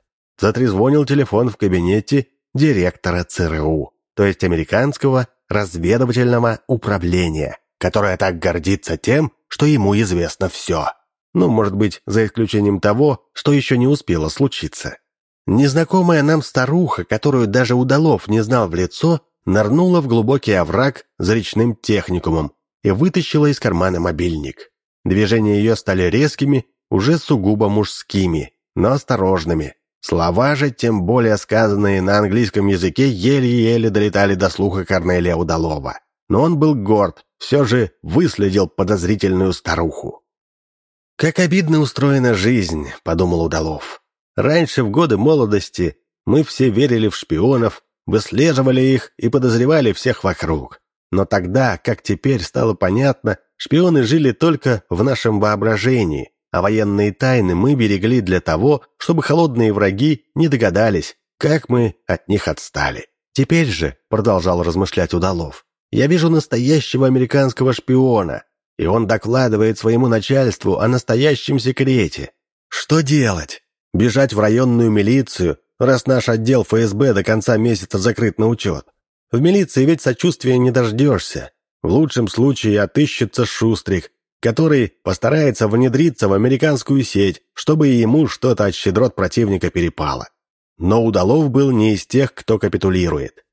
Затрезвонил телефон в кабинете директора ЦРУ, то есть американского разведывательного управления, которое так гордится тем, что ему известно все. Ну, может быть, за исключением того, что еще не успело случиться. Незнакомая нам старуха, которую даже Удалов не знал в лицо, нырнула в глубокий овраг за речным техникумом и вытащила из кармана мобильник. Движения ее стали резкими, уже сугубо мужскими, но осторожными. Слова же, тем более сказанные на английском языке, еле-еле долетали до слуха Корнелия Удалова. Но он был горд, все же выследил подозрительную старуху. «Как обидно устроена жизнь», — подумал Удалов. Раньше, в годы молодости, мы все верили в шпионов, выслеживали их и подозревали всех вокруг. Но тогда, как теперь стало понятно, шпионы жили только в нашем воображении, а военные тайны мы берегли для того, чтобы холодные враги не догадались, как мы от них отстали. Теперь же, продолжал размышлять Удалов, я вижу настоящего американского шпиона, и он докладывает своему начальству о настоящем секрете. Что делать? Бежать в районную милицию, раз наш отдел ФСБ до конца месяца закрыт на учет. В милиции ведь сочувствия не дождешься. В лучшем случае отыщется Шустрик, который постарается внедриться в американскую сеть, чтобы ему что-то от щедрот противника перепало. Но Удалов был не из тех, кто капитулирует.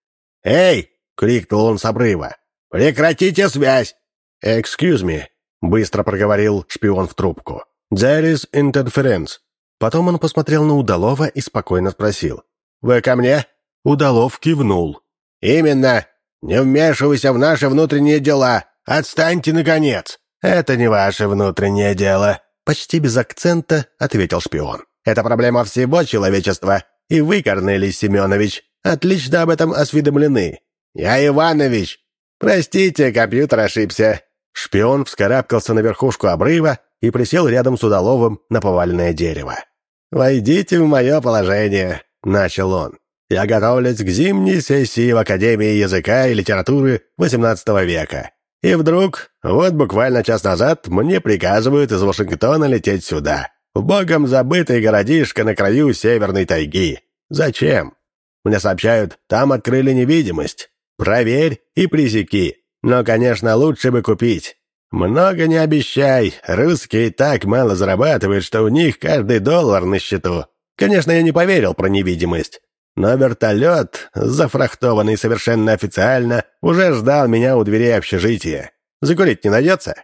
«Эй!» — крикнул он с обрыва. «Прекратите связь!» «Excuse me», — быстро проговорил шпион в трубку. «There is interference. Потом он посмотрел на Удалова и спокойно спросил. «Вы ко мне?» Удалов кивнул. «Именно. Не вмешивайся в наши внутренние дела. Отстаньте, наконец!» «Это не ваше внутреннее дело», — почти без акцента ответил шпион. «Это проблема всего человечества. И вы, Корнелий Семенович, отлично об этом осведомлены. Я Иванович. Простите, компьютер ошибся». Шпион вскарабкался на верхушку обрыва и присел рядом с Удаловым на поваленное дерево. «Войдите в мое положение», — начал он. «Я готовлюсь к зимней сессии в Академии языка и литературы XVIII века. И вдруг, вот буквально час назад, мне приказывают из Вашингтона лететь сюда, в богом забытый городишко на краю северной тайги. Зачем? Мне сообщают, там открыли невидимость. Проверь и пресеки. Но, конечно, лучше бы купить. «Много не обещай. Русские так мало зарабатывают, что у них каждый доллар на счету. Конечно, я не поверил про невидимость. Но вертолет, зафрахтованный совершенно официально, уже ждал меня у дверей общежития. Закурить не найдется?»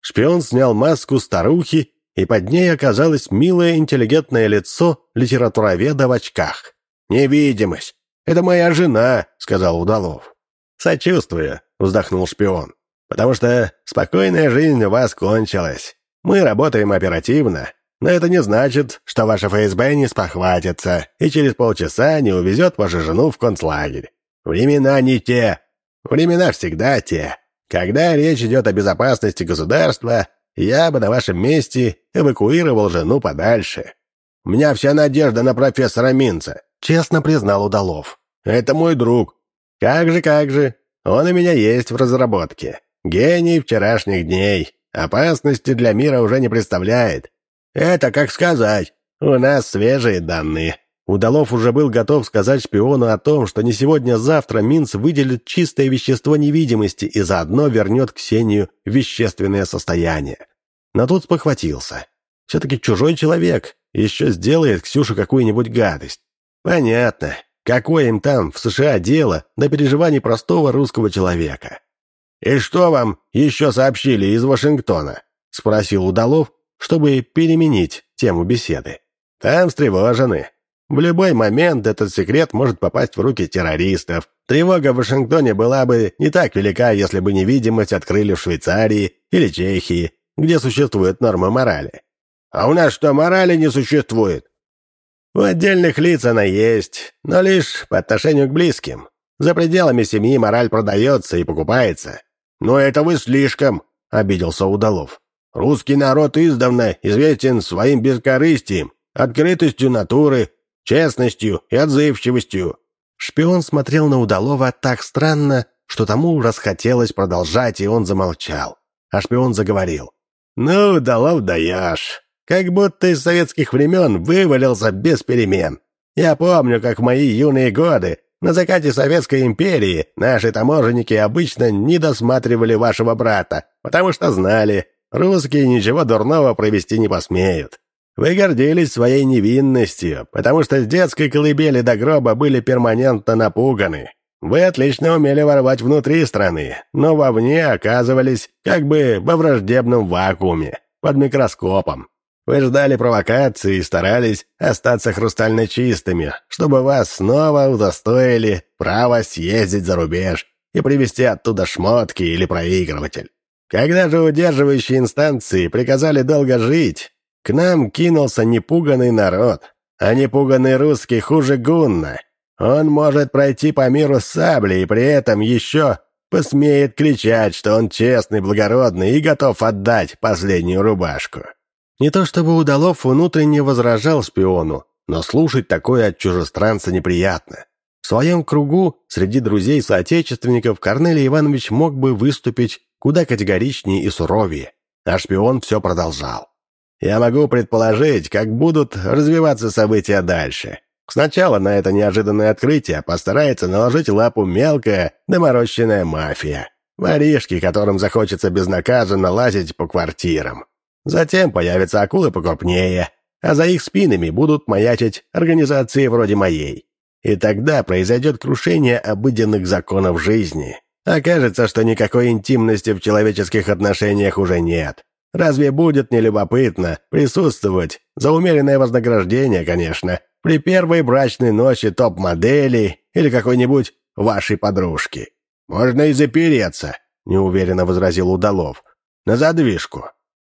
Шпион снял маску старухи, и под ней оказалось милое интеллигентное лицо литературоведа в очках. «Невидимость. Это моя жена», — сказал Удалов. «Сочувствую», — вздохнул шпион. Потому что спокойная жизнь у вас кончилась. Мы работаем оперативно, но это не значит, что ваша ФСБ не спохватится и через полчаса не увезет вашу жену в концлагерь. Времена не те. Времена всегда те. Когда речь идет о безопасности государства, я бы на вашем месте эвакуировал жену подальше. У меня вся надежда на профессора Минца, честно признал Удалов. Это мой друг. Как же, как же. Он у меня есть в разработке. Гений вчерашних дней. опасности для мира уже не представляет. Это как сказать. У нас свежие данные. Удалов уже был готов сказать шпиону о том, что не сегодня-завтра Минц выделит чистое вещество невидимости и заодно вернет Ксению вещественное состояние. Но тут спохватился. Все-таки чужой человек, еще сделает Ксюше какую-нибудь гадость. Понятно, какое им там в США дело до переживаний простого русского человека. «И что вам еще сообщили из Вашингтона?» — спросил Удалов, чтобы переменить тему беседы. «Там встревожены. В любой момент этот секрет может попасть в руки террористов. Тревога в Вашингтоне была бы не так велика, если бы невидимость открыли в Швейцарии или Чехии, где существует норма морали. А у нас что, морали не существует? У отдельных лиц она есть, но лишь по отношению к близким. За пределами семьи мораль продается и покупается. «Но это вы слишком», — обиделся Удалов. «Русский народ издавна известен своим бескорыстием, открытостью натуры, честностью и отзывчивостью». Шпион смотрел на Удалова так странно, что тому расхотелось продолжать, и он замолчал. А шпион заговорил. «Ну, Удалов даешь. Как будто из советских времен вывалился без перемен. Я помню, как в мои юные годы на закате Советской империи наши таможенники обычно не досматривали вашего брата, потому что знали, русские ничего дурного провести не посмеют. Вы гордились своей невинностью, потому что с детской колыбели до гроба были перманентно напуганы. Вы отлично умели ворвать внутри страны, но вовне оказывались как бы во враждебном вакууме, под микроскопом. Вы ждали провокации и старались остаться хрустально чистыми, чтобы вас снова удостоили права съездить за рубеж и привезти оттуда шмотки или проигрыватель. Когда же удерживающие инстанции приказали долго жить, к нам кинулся непуганный народ, а непуганный русский хуже гунна. Он может пройти по миру с саблей и при этом еще посмеет кричать, что он честный, благородный и готов отдать последнюю рубашку. Не то чтобы Удалов внутренне возражал шпиону, но слушать такое от чужестранца неприятно. В своем кругу, среди друзей-соотечественников, Корнелий Иванович мог бы выступить куда категоричнее и суровее, а шпион все продолжал. «Я могу предположить, как будут развиваться события дальше. Сначала на это неожиданное открытие постарается наложить лапу мелкая, доморощенная мафия. Воришки, которым захочется безнаказанно лазить по квартирам. Затем появятся акулы покрупнее, а за их спинами будут маячить организации вроде моей. И тогда произойдет крушение обыденных законов жизни. Окажется, что никакой интимности в человеческих отношениях уже нет. Разве будет нелюбопытно присутствовать, за умеренное вознаграждение, конечно, при первой брачной ночи топ-модели или какой-нибудь вашей подружки? Можно и запереться, неуверенно возразил Удалов. На задвижку.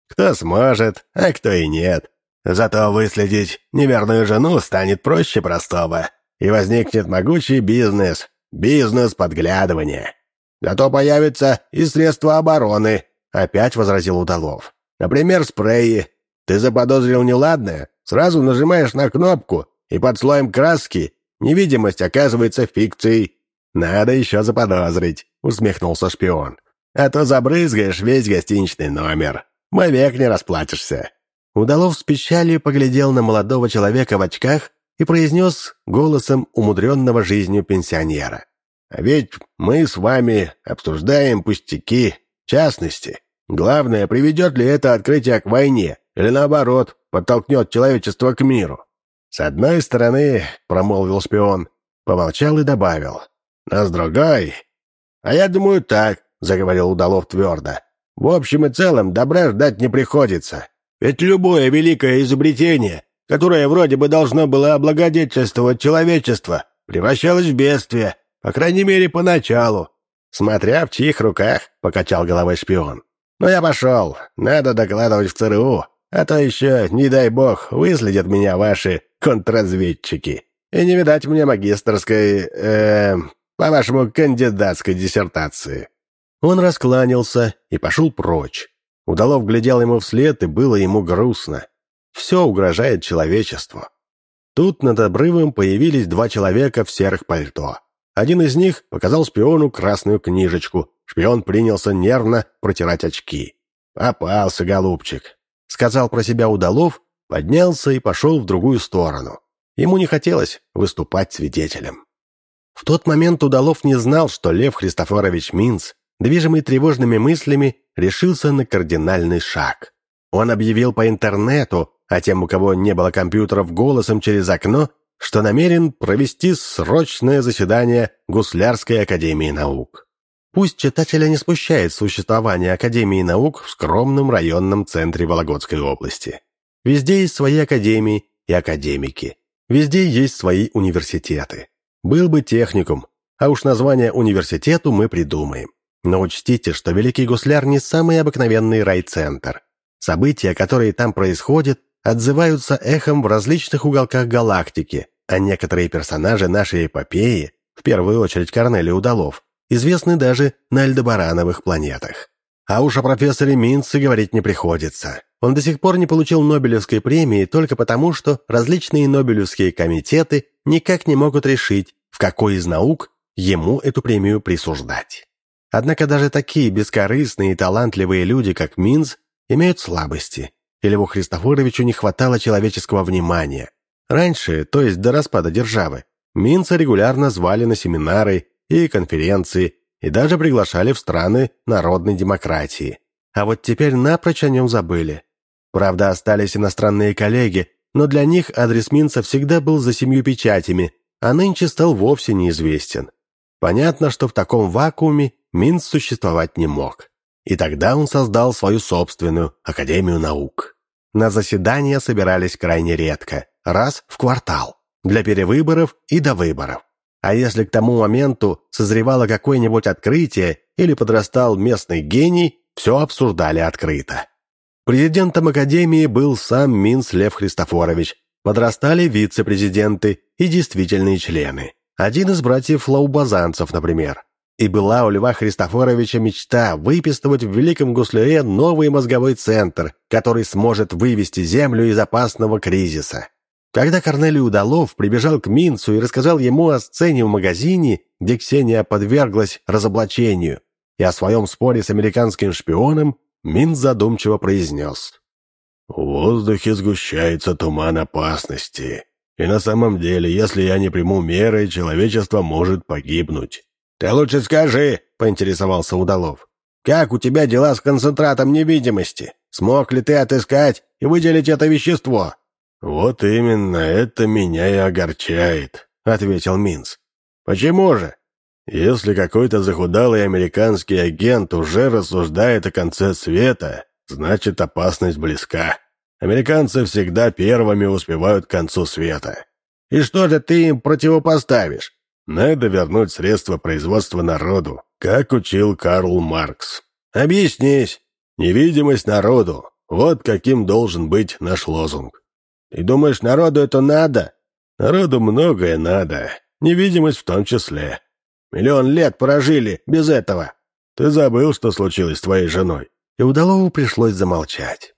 Кто сможет, а кто и нет. Зато выследить неверную жену станет проще простого, и возникнет могучий бизнес, бизнес подглядывания. Зато появятся и средства обороны, опять возразил Удалов. Например, спреи. Ты заподозрил неладное, сразу нажимаешь на кнопку, и под слоем краски невидимость оказывается фикцией. Надо еще заподозрить, усмехнулся шпион. А то забрызгаешь весь гостиничный номер. Вовек не расплатишься». Удалов с печалью поглядел на молодого человека в очках и произнес голосом умудренного жизнью пенсионера. «А ведь мы с вами обсуждаем пустяки, частности. Главное, приведет ли это открытие к войне, или наоборот, подтолкнет человечество к миру?» «С одной стороны», — промолвил шпион, помолчал и добавил, «но с другой...» «А я думаю так», — заговорил Удалов твердо. В общем и целом, добра ждать не приходится. Ведь любое великое изобретение, которое вроде бы должно было облагодетельствовать человечество, превращалось в бедствие, по крайней мере, поначалу. Смотря в чьих руках, — покачал головой шпион. Но я пошел, надо докладывать в ЦРУ, а то еще, не дай бог, выследят меня ваши контрразведчики. И не видать мне магистрской, э, по-вашему, кандидатской диссертации. Он раскланялся и пошел прочь. Удалов глядел ему вслед, и было ему грустно. Все угрожает человечеству. Тут над обрывом появились два человека в серых пальто. Один из них показал шпиону красную книжечку. Шпион принялся нервно протирать очки. «Попался, голубчик», — сказал про себя Удалов, поднялся и пошел в другую сторону. Ему не хотелось выступать свидетелем. В тот момент Удалов не знал, что Лев Христофорович Минц, движимый тревожными мыслями, решился на кардинальный шаг. Он объявил по интернету, а тем, у кого не было компьютеров, голосом через окно, что намерен провести срочное заседание Гуслярской академии наук. Пусть читателя не смущает существование Академии наук в скромном районном центре Вологодской области. Везде есть свои академии и академики. Везде есть свои университеты. Был бы техникум, а уж название университету мы придумаем. Но учтите, что Великий Гусляр не самый обыкновенный райцентр. События, которые там происходят, отзываются эхом в различных уголках галактики, а некоторые персонажи нашей эпопеи, в первую очередь Корнелий Удалов, известны даже на альдебарановых планетах. А уж о профессоре Минце говорить не приходится. Он до сих пор не получил Нобелевской премии только потому, что различные Нобелевские комитеты никак не могут решить, в какой из наук ему эту премию присуждать. Однако даже такие бескорыстные и талантливые люди, как Минц, имеют слабости, и Льву Христофоровичу не хватало человеческого внимания. Раньше, то есть до распада державы, Минца регулярно звали на семинары и конференции, и даже приглашали в страны народной демократии. А вот теперь напрочь о нем забыли. Правда, остались иностранные коллеги, но для них адрес Минца всегда был за семью печатями, а нынче стал вовсе неизвестен. Понятно, что в таком вакууме Минц существовать не мог. И тогда он создал свою собственную Академию наук. На заседания собирались крайне редко, раз в квартал, для перевыборов и до выборов. А если к тому моменту созревало какое-нибудь открытие или подрастал местный гений, все обсуждали открыто. Президентом Академии был сам Минц Лев Христофорович. Подрастали вице-президенты и действительные члены. Один из братьев Лаубазанцев, например. И была у Льва Христофоровича мечта выписывать в Великом Гусляре новый мозговой центр, который сможет вывести Землю из опасного кризиса. Когда Корнелий Удалов прибежал к Минцу и рассказал ему о сцене в магазине, где Ксения подверглась разоблачению, и о своем споре с американским шпионом, Мин задумчиво произнес. «В воздухе сгущается туман опасности, и на самом деле, если я не приму меры, человечество может погибнуть». «Ты лучше скажи», — поинтересовался Удалов. «Как у тебя дела с концентратом невидимости? Смог ли ты отыскать и выделить это вещество?» «Вот именно это меня и огорчает», — ответил Минц. «Почему же?» Если какой-то захудалый американский агент уже рассуждает о конце света, значит опасность близка. Американцы всегда первыми успевают к концу света. И что же ты им противопоставишь? Надо вернуть средства производства народу, как учил Карл Маркс. Объяснись. Невидимость народу. Вот каким должен быть наш лозунг. Ты думаешь, народу это надо? Народу многое надо. Невидимость в том числе. Миллион лет прожили без этого. Ты забыл, что случилось с твоей женой?» И Удалову пришлось замолчать.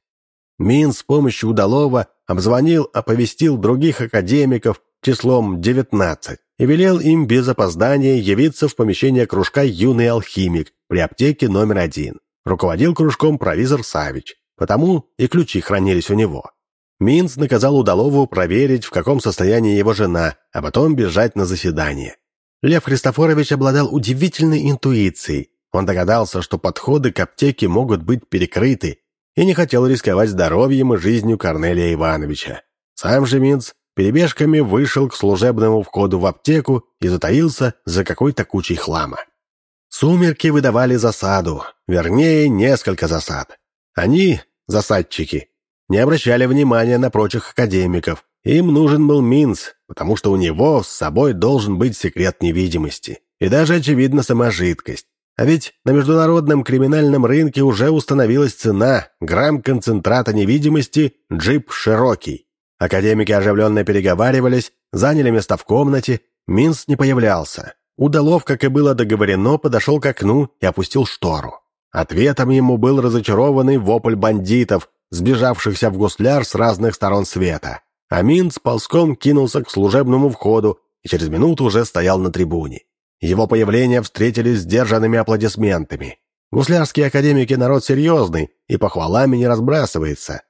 Мин с помощью Удалова обзвонил, оповестил других академиков числом 19 и велел им без опоздания явиться в помещение кружка «Юный алхимик» при аптеке номер один. Руководил кружком провизор Савич, потому и ключи хранились у него. Минц наказал Удалову проверить, в каком состоянии его жена, а потом бежать на заседание. Лев Христофорович обладал удивительной интуицией. Он догадался, что подходы к аптеке могут быть перекрыты, и не хотел рисковать здоровьем и жизнью Корнелия Ивановича. Сам же Минц перебежками вышел к служебному входу в аптеку и затаился за какой-то кучей хлама. Сумерки выдавали засаду, вернее, несколько засад. Они, засадчики, не обращали внимания на прочих академиков, им нужен был Минц, потому что у него с собой должен быть секрет невидимости. И даже, очевидно, сама жидкость. А ведь на международном криминальном рынке уже установилась цена грамм концентрата невидимости «Джип Широкий». Академики оживленно переговаривались, заняли места в комнате, Минц не появлялся. Удалов, как и было договорено, подошел к окну и опустил штору. Ответом ему был разочарованный вопль бандитов, сбежавшихся в гусляр с разных сторон света. Амин с ползком кинулся к служебному входу и через минуту уже стоял на трибуне. Его появление встретили сдержанными аплодисментами. Гуслярские академики народ серьезный и похвалами не разбрасывается».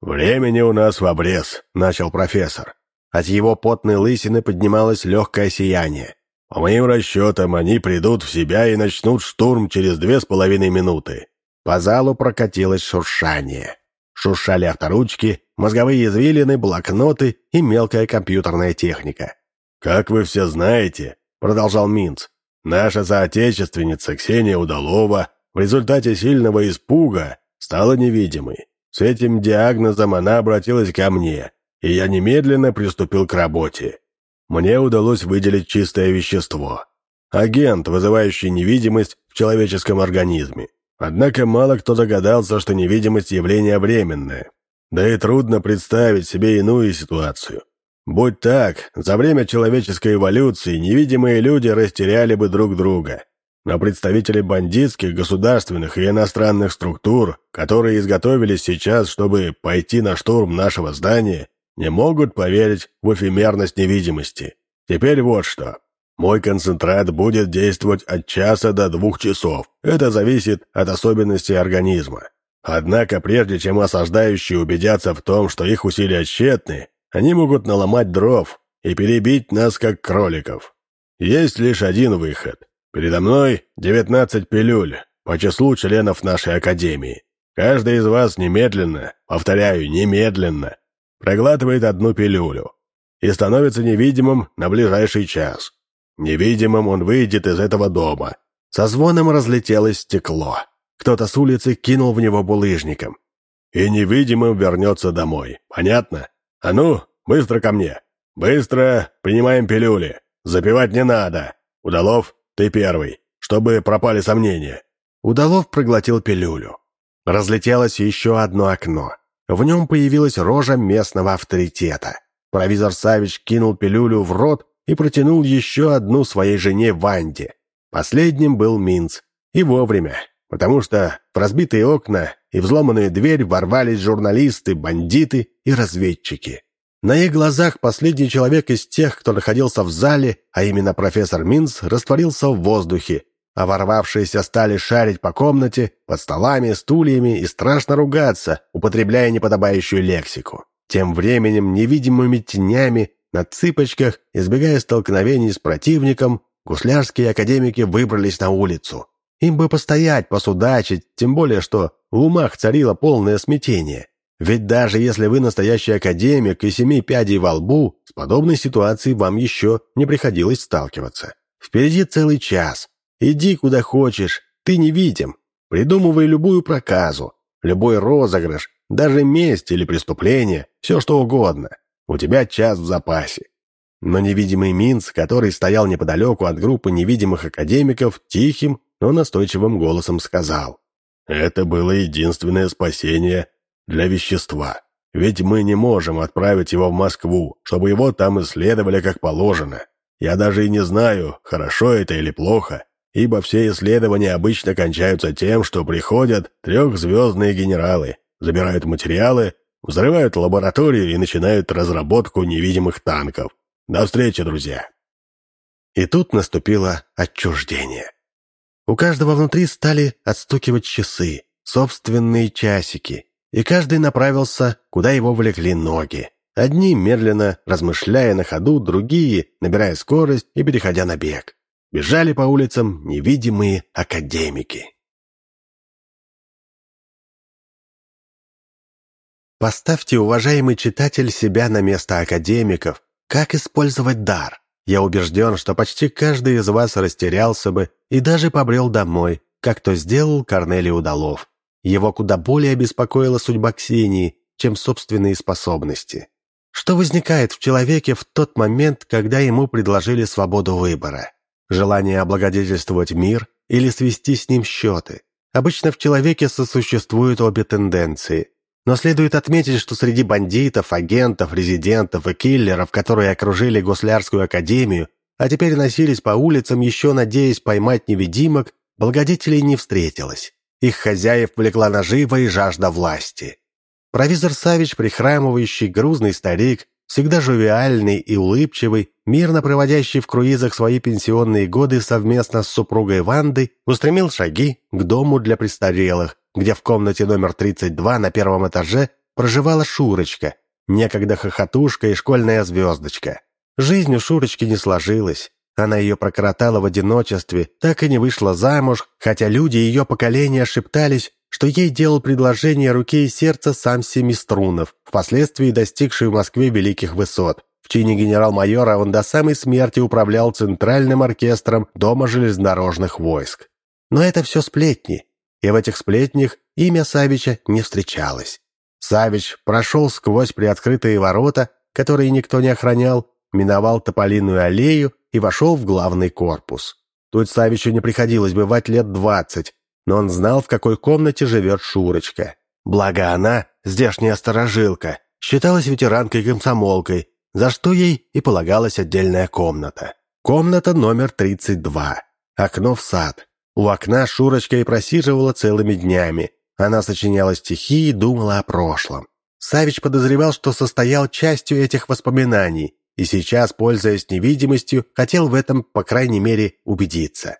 «Времени у нас в обрез», — начал профессор. От его потной лысины поднималось легкое сияние. «По моим расчетам, они придут в себя и начнут штурм через две с половиной минуты». По залу прокатилось шуршание. Шуршали авторучки, мозговые извилины, блокноты и мелкая компьютерная техника. «Как вы все знаете», — продолжал Минц, «наша соотечественница Ксения Удалова в результате сильного испуга стала невидимой. С этим диагнозом она обратилась ко мне, и я немедленно приступил к работе. Мне удалось выделить чистое вещество. Агент, вызывающий невидимость в человеческом организме. Однако мало кто догадался, что невидимость – явление временное. Да и трудно представить себе иную ситуацию. Будь так, за время человеческой эволюции невидимые люди растеряли бы друг друга. Но представители бандитских, государственных и иностранных структур, которые изготовились сейчас, чтобы пойти на штурм нашего здания, не могут поверить в эфемерность невидимости. Теперь вот что. Мой концентрат будет действовать от часа до двух часов. Это зависит от особенностей организма. Однако, прежде чем осаждающие убедятся в том, что их усилия тщетны, они могут наломать дров и перебить нас, как кроликов. Есть лишь один выход. Передо мной 19 пилюль по числу членов нашей академии. Каждый из вас немедленно, повторяю, немедленно, проглатывает одну пилюлю и становится невидимым на ближайший час. Невидимым он выйдет из этого дома. Со звоном разлетелось стекло. Кто-то с улицы кинул в него булыжником. И невидимым вернется домой. Понятно? А ну, быстро ко мне. Быстро принимаем пилюли. Запивать не надо. Удалов, ты первый, чтобы пропали сомнения. Удалов проглотил пилюлю. Разлетелось еще одно окно. В нем появилась рожа местного авторитета. Провизор Савич кинул пилюлю в рот и протянул еще одну своей жене Ванде. Последним был Минц. И вовремя, потому что в разбитые окна и взломанную дверь ворвались журналисты, бандиты и разведчики. На их глазах последний человек из тех, кто находился в зале, а именно профессор Минц, растворился в воздухе, а ворвавшиеся стали шарить по комнате, под столами, стульями и страшно ругаться, употребляя неподобающую лексику. Тем временем невидимыми тенями на цыпочках, избегая столкновений с противником, гуслярские академики выбрались на улицу. Им бы постоять, посудачить, тем более, что в умах царило полное смятение. Ведь даже если вы настоящий академик и семи пядей во лбу, с подобной ситуацией вам еще не приходилось сталкиваться. Впереди целый час, Иди куда хочешь, ты невидим. Придумывай любую проказу, любой розыгрыш, даже месть или преступление, все что угодно. У тебя час в запасе. Но невидимый Минц, который стоял неподалеку от группы невидимых академиков, тихим, но настойчивым голосом сказал. «Это было единственное спасение для вещества. Ведь мы не можем отправить его в Москву, чтобы его там исследовали как положено. Я даже и не знаю, хорошо это или плохо, ибо все исследования обычно кончаются тем, что приходят трехзвездные генералы, забирают материалы, взрывают лабораторию и начинают разработку невидимых танков. До встречи, друзья!» И тут наступило отчуждение. У каждого внутри стали отстукивать часы, собственные часики, и каждый направился, куда его влекли ноги. Одни медленно, размышляя на ходу, другие, набирая скорость и переходя на бег. Бежали по улицам невидимые академики. Поставьте, уважаемый читатель, себя на место академиков. Как использовать дар? Я убежден, что почти каждый из вас растерялся бы и даже побрел домой, как то сделал Корнелий Удалов. Его куда более беспокоила судьба Ксении, чем собственные способности. Что возникает в человеке в тот момент, когда ему предложили свободу выбора? желание облагодетельствовать мир или свести с ним счеты. Обычно в человеке сосуществуют обе тенденции. Но следует отметить, что среди бандитов, агентов, резидентов и киллеров, которые окружили Гослярскую академию, а теперь носились по улицам, еще надеясь поймать невидимок, благодетелей не встретилось. Их хозяев влекла нажива и жажда власти. Провизор Савич, прихрамывающий, грузный старик, всегда жувиальный и улыбчивый, мирно проводящий в круизах свои пенсионные годы совместно с супругой Вандой, устремил шаги к дому для престарелых, где в комнате номер 32 на первом этаже проживала Шурочка, некогда хохотушка и школьная звездочка. Жизнь у Шурочки не сложилась. Она ее прокоротала в одиночестве, так и не вышла замуж, хотя люди ее поколения шептались, что ей делал предложение руки и сердца сам Семиструнов, впоследствии достигший в Москве великих высот. В чине генерал-майора он до самой смерти управлял центральным оркестром Дома железнодорожных войск. Но это все сплетни, и в этих сплетнях имя Савича не встречалось. Савич прошел сквозь приоткрытые ворота, которые никто не охранял, миновал Тополиную аллею и вошел в главный корпус. Тут Савичу не приходилось бывать лет двадцать, но он знал, в какой комнате живет Шурочка. Благо она, здешняя сторожилка, считалась ветеранкой-комсомолкой, за что ей и полагалась отдельная комната. Комната номер 32. Окно в сад. У окна Шурочка и просиживала целыми днями. Она сочиняла стихи и думала о прошлом. Савич подозревал, что состоял частью этих воспоминаний, и сейчас, пользуясь невидимостью, хотел в этом, по крайней мере, убедиться.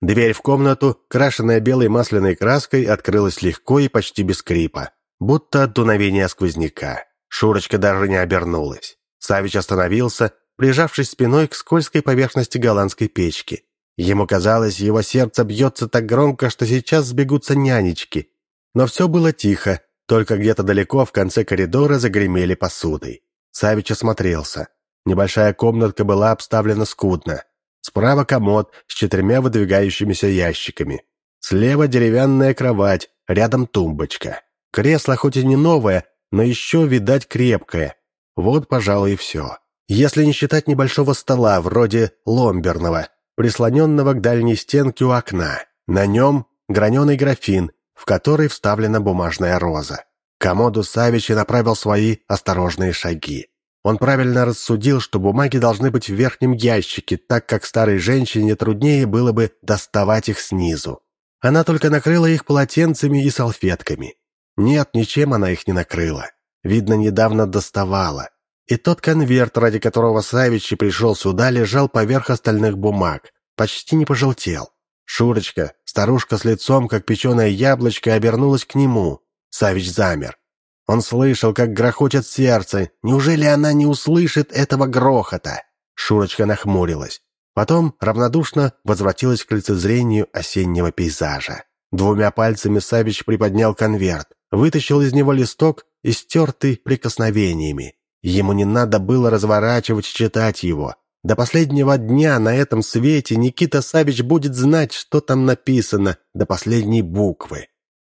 Дверь в комнату, крашенная белой масляной краской, открылась легко и почти без скрипа, будто от дуновения сквозняка. Шурочка даже не обернулась. Савич остановился, прижавшись спиной к скользкой поверхности голландской печки. Ему казалось, его сердце бьется так громко, что сейчас сбегутся нянечки. Но все было тихо, только где-то далеко в конце коридора загремели посудой. Савич осмотрелся. Небольшая комнатка была обставлена скудно. Справа комод с четырьмя выдвигающимися ящиками. Слева деревянная кровать, рядом тумбочка. Кресло хоть и не новое, но еще, видать, крепкое. Вот, пожалуй, и все. Если не считать небольшого стола, вроде ломберного, прислоненного к дальней стенке у окна. На нем граненый графин, в который вставлена бумажная роза. К комоду Савичи направил свои осторожные шаги. Он правильно рассудил, что бумаги должны быть в верхнем ящике, так как старой женщине труднее было бы доставать их снизу. Она только накрыла их полотенцами и салфетками. Нет, ничем она их не накрыла. Видно, недавно доставала. И тот конверт, ради которого Савичи пришел сюда, лежал поверх остальных бумаг. Почти не пожелтел. Шурочка, старушка с лицом, как печеное яблочко, обернулась к нему. Савич замер. Он слышал, как грохочет сердце. Неужели она не услышит этого грохота? Шурочка нахмурилась. Потом равнодушно возвратилась к лицезрению осеннего пейзажа. Двумя пальцами Савич приподнял конверт, вытащил из него листок, истертый прикосновениями. Ему не надо было разворачивать и читать его. До последнего дня на этом свете Никита Савич будет знать, что там написано, до последней буквы.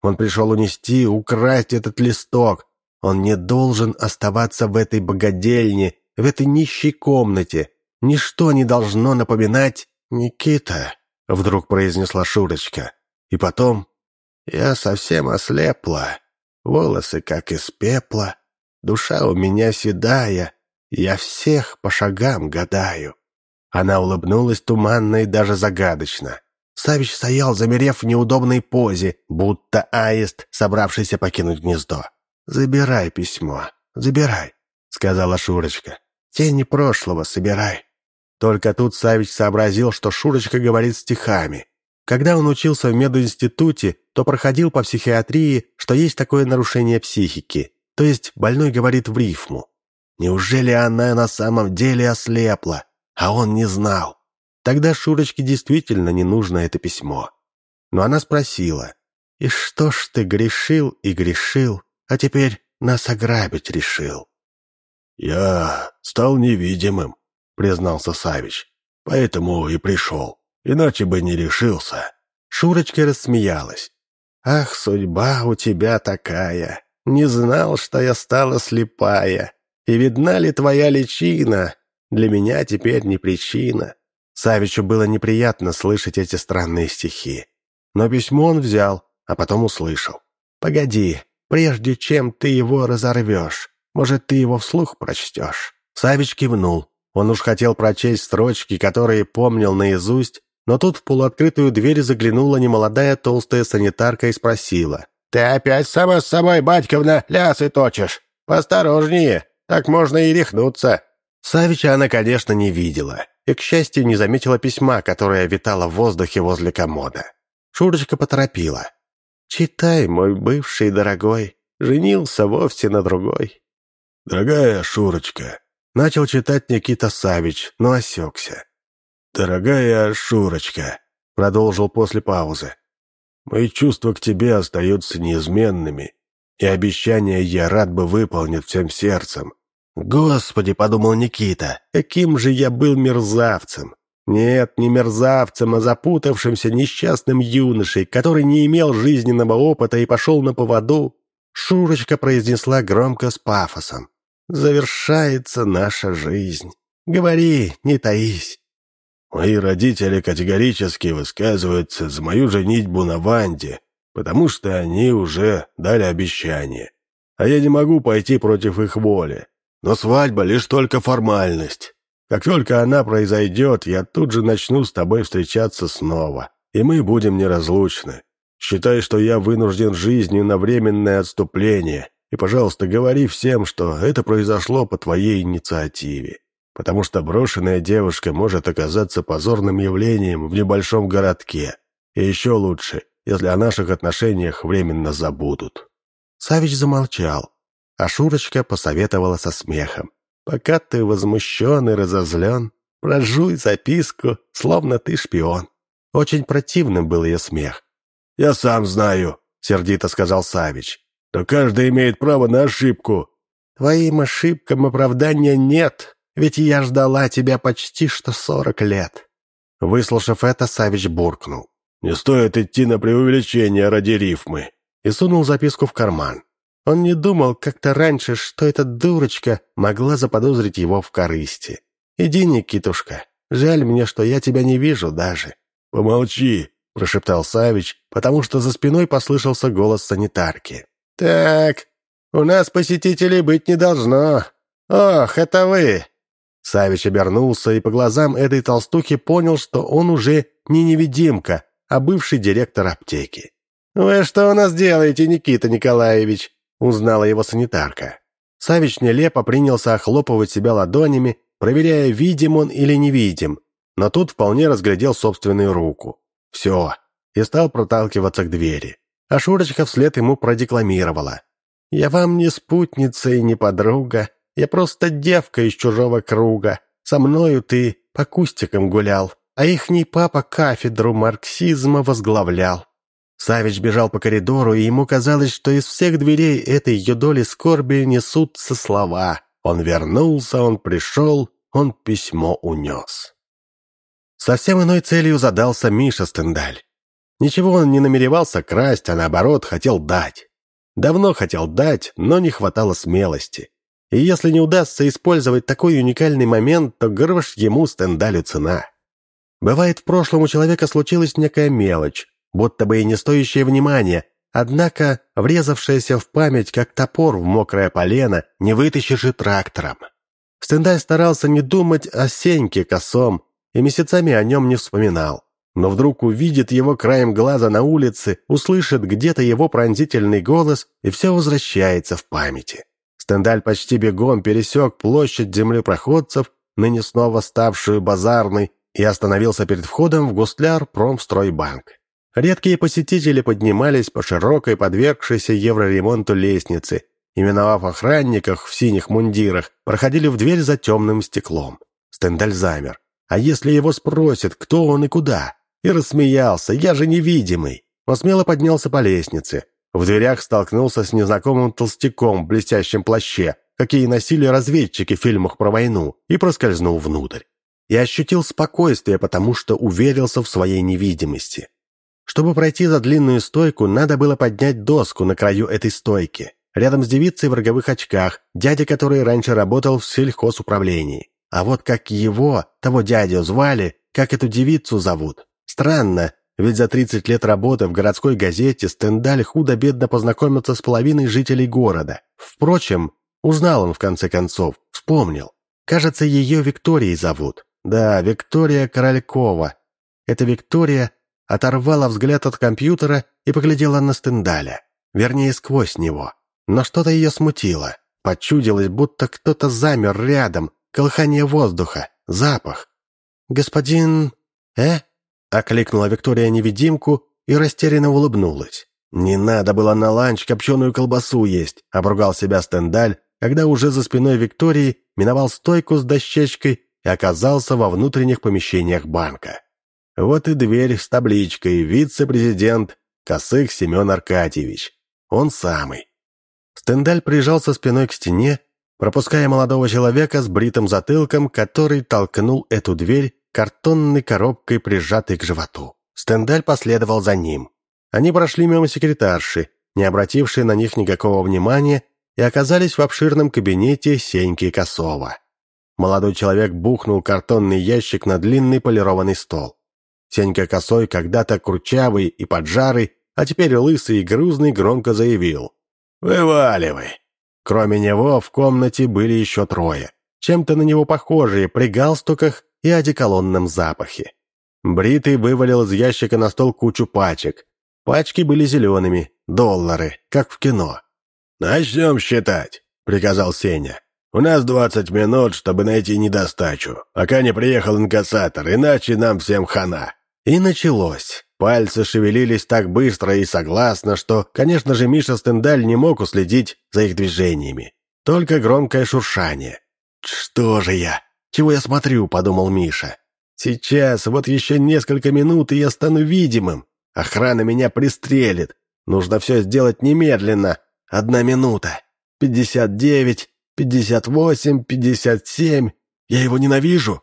Он пришел унести, украсть этот листок. Он не должен оставаться в этой богадельне, в этой нищей комнате. Ничто не должно напоминать «Никита», — вдруг произнесла Шурочка. И потом «Я совсем ослепла, волосы как из пепла, душа у меня седая, я всех по шагам гадаю». Она улыбнулась туманно и даже загадочно. Савич стоял, замерев в неудобной позе, будто аист, собравшийся покинуть гнездо. «Забирай письмо, забирай», — сказала Шурочка. «Тени прошлого собирай». Только тут Савич сообразил, что Шурочка говорит стихами. Когда он учился в мединституте, то проходил по психиатрии, что есть такое нарушение психики, то есть больной говорит в рифму. Неужели она на самом деле ослепла, а он не знал? Тогда Шурочке действительно не нужно это письмо. Но она спросила, «И что ж ты грешил и грешил, а теперь нас ограбить решил?» «Я стал невидимым», — признался Савич, «поэтому и пришел, иначе бы не решился». Шурочка рассмеялась. «Ах, судьба у тебя такая! Не знал, что я стала слепая. И видна ли твоя личина? Для меня теперь не причина. Савичу было неприятно слышать эти странные стихи. Но письмо он взял, а потом услышал. «Погоди, прежде чем ты его разорвешь, может, ты его вслух прочтешь?» Савич кивнул. Он уж хотел прочесть строчки, которые помнил наизусть, но тут в полуоткрытую дверь заглянула немолодая толстая санитарка и спросила. «Ты опять сама с собой, батьковна, лясы точишь? Посторожнее, Так можно и рехнуться». Савича она, конечно, не видела и, к счастью, не заметила письма, которое витало в воздухе возле комода. Шурочка поторопила. «Читай, мой бывший дорогой, женился вовсе на другой». «Дорогая Шурочка», — начал читать Никита Савич, но осекся. «Дорогая Шурочка», — продолжил после паузы, — «мои чувства к тебе остаются неизменными, и обещания я рад бы выполнить всем сердцем». «Господи», — подумал Никита, — «каким же я был мерзавцем!» Нет, не мерзавцем, а запутавшимся несчастным юношей, который не имел жизненного опыта и пошел на поводу. Шурочка произнесла громко с пафосом. «Завершается наша жизнь. Говори, не таись». Мои родители категорически высказываются за мою женитьбу на Ванде, потому что они уже дали обещание. А я не могу пойти против их воли. Но свадьба — лишь только формальность. Как только она произойдет, я тут же начну с тобой встречаться снова, и мы будем неразлучны. Считай, что я вынужден жизнью на временное отступление, и, пожалуйста, говори всем, что это произошло по твоей инициативе, потому что брошенная девушка может оказаться позорным явлением в небольшом городке, и еще лучше, если о наших отношениях временно забудут». Савич замолчал, а Шурочка посоветовала со смехом. Пока ты возмущен и разозлен, прожуй записку, словно ты шпион». Очень противным был ее смех. «Я сам знаю», — сердито сказал Савич, «что каждый имеет право на ошибку». «Твоим ошибкам оправдания нет, ведь я ждала тебя почти что сорок лет». Выслушав это, Савич буркнул. «Не стоит идти на преувеличение ради рифмы», и сунул записку в карман. Он не думал как-то раньше, что эта дурочка могла заподозрить его в корысти. «Иди, Никитушка, жаль мне, что я тебя не вижу даже». «Помолчи», — прошептал Савич, потому что за спиной послышался голос санитарки. «Так, у нас посетителей быть не должно. Ох, это вы!» Савич обернулся и по глазам этой толстухи понял, что он уже не невидимка, а бывший директор аптеки. «Вы что у нас делаете, Никита Николаевич?» Узнала его санитарка. Савич нелепо принялся охлопывать себя ладонями, проверяя, видим он или невидим, но тут вполне разглядел собственную руку. Все, и стал проталкиваться к двери. А Шурочка вслед ему продекламировала. «Я вам не спутница и не подруга, я просто девка из чужого круга. Со мною ты по кустикам гулял, а ихний папа кафедру марксизма возглавлял. Савич бежал по коридору, и ему казалось, что из всех дверей этой ее доли скорби несутся слова. Он вернулся, он пришел, он письмо унес. Совсем иной целью задался Миша Стендаль. Ничего он не намеревался красть, а наоборот хотел дать. Давно хотел дать, но не хватало смелости. И если не удастся использовать такой уникальный момент, то грош ему Стендалю цена. Бывает, в прошлом у человека случилась некая мелочь, будто бы и не стоящее внимания, однако врезавшаяся в память, как топор в мокрое полено, не вытащишь и трактором. Стендаль старался не думать о Сеньке косом и месяцами о нем не вспоминал. Но вдруг увидит его краем глаза на улице, услышит где-то его пронзительный голос, и все возвращается в памяти. Стендаль почти бегом пересек площадь землепроходцев, ныне снова ставшую базарной, и остановился перед входом в Густляр Промстройбанк. Редкие посетители поднимались по широкой, подвергшейся евроремонту лестнице, именовав охранниках в синих мундирах, проходили в дверь за темным стеклом. Стендаль замер. А если его спросят, кто он и куда? И рассмеялся, я же невидимый. Он смело поднялся по лестнице. В дверях столкнулся с незнакомым толстяком в блестящем плаще, какие носили разведчики в фильмах про войну, и проскользнул внутрь. И ощутил спокойствие, потому что уверился в своей невидимости. Чтобы пройти за длинную стойку, надо было поднять доску на краю этой стойки. Рядом с девицей в роговых очках, дядя который раньше работал в сельхозуправлении. А вот как его, того дядю, звали, как эту девицу зовут. Странно, ведь за 30 лет работы в городской газете Стендаль худо-бедно познакомился с половиной жителей города. Впрочем, узнал он в конце концов, вспомнил. Кажется, ее Викторией зовут. Да, Виктория Королькова. Это Виктория оторвала взгляд от компьютера и поглядела на Стендаля. Вернее, сквозь него. Но что-то ее смутило. Почудилось, будто кто-то замер рядом, колыхание воздуха, запах. «Господин... э?» — окликнула Виктория невидимку и растерянно улыбнулась. «Не надо было на ланч копченую колбасу есть», — обругал себя Стендаль, когда уже за спиной Виктории миновал стойку с дощечкой и оказался во внутренних помещениях банка. Вот и дверь с табличкой «Вице-президент Косых Семен Аркадьевич». Он самый. Стендаль прижался спиной к стене, пропуская молодого человека с бритым затылком, который толкнул эту дверь картонной коробкой, прижатой к животу. Стендаль последовал за ним. Они прошли мимо секретарши, не обратившей на них никакого внимания, и оказались в обширном кабинете Сеньки Косова. Молодой человек бухнул картонный ящик на длинный полированный стол. Сенька Косой, когда-то кручавый и поджарый, а теперь лысый и грузный, громко заявил. «Вываливай!» Кроме него в комнате были еще трое, чем-то на него похожие, при галстуках и одеколонном запахе. Бритый вывалил из ящика на стол кучу пачек, Пачки были зелеными, доллары, как в кино. «Начнем считать», — приказал Сеня. «У нас двадцать минут, чтобы найти недостачу, пока не приехал инкассатор, иначе нам всем хана». И началось. Пальцы шевелились так быстро и согласно, что, конечно же, Миша Стендаль не мог уследить за их движениями. Только громкое шуршание. «Что же я? Чего я смотрю?» — подумал Миша. «Сейчас, вот еще несколько минут, и я стану видимым. Охрана меня пристрелит. Нужно все сделать немедленно. Одна минута. Пятьдесят девять, пятьдесят восемь, пятьдесят семь. Я его ненавижу.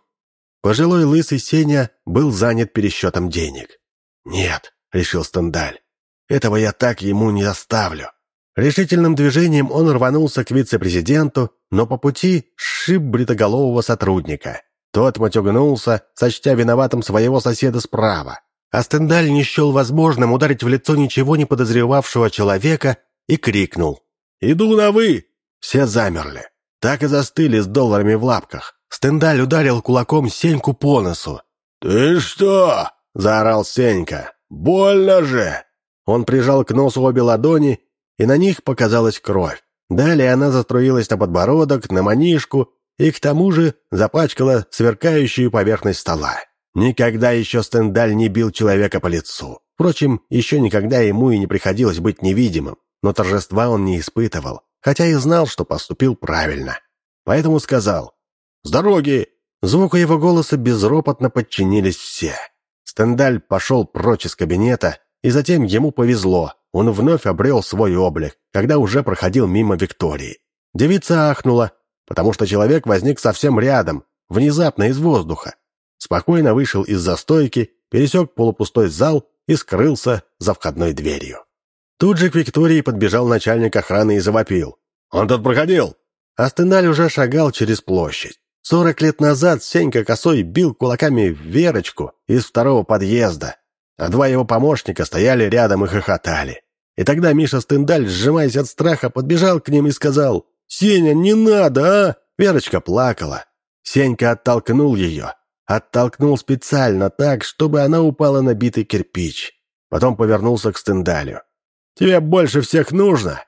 Пожилой лысый Сеня был занят пересчетом денег. «Нет», — решил Стендаль, — «этого я так ему не оставлю». Решительным движением он рванулся к вице-президенту, но по пути сшиб бритоголового сотрудника. Тот матюгнулся, сочтя виноватым своего соседа справа. А Стендаль не счел возможным ударить в лицо ничего не подозревавшего человека и крикнул. «Иду на вы!» Все замерли. Так и застыли с долларами в лапках. Стендаль ударил кулаком Сеньку по носу. «Ты что?» — заорал Сенька. «Больно же!» Он прижал к носу обе ладони, и на них показалась кровь. Далее она заструилась на подбородок, на манишку и к тому же запачкала сверкающую поверхность стола. Никогда еще Стендаль не бил человека по лицу. Впрочем, еще никогда ему и не приходилось быть невидимым, но торжества он не испытывал, хотя и знал, что поступил правильно. Поэтому сказал «С дороги!» Звуку его голоса безропотно подчинились все. Стендаль пошел прочь из кабинета, и затем ему повезло, он вновь обрел свой облик, когда уже проходил мимо Виктории. Девица ахнула, потому что человек возник совсем рядом, внезапно из воздуха спокойно вышел из застойки, пересек полупустой зал и скрылся за входной дверью. Тут же к Виктории подбежал начальник охраны и завопил. «Он тут проходил!» Астеналь уже шагал через площадь. Сорок лет назад Сенька Косой бил кулаками Верочку из второго подъезда, а два его помощника стояли рядом и хохотали. И тогда Миша Стендаль, сжимаясь от страха, подбежал к ним и сказал «Сеня, не надо, а!» Верочка плакала. Сенька оттолкнул ее, Оттолкнул специально так, чтобы она упала на битый кирпич. Потом повернулся к Стендалю. «Тебе больше всех нужно!»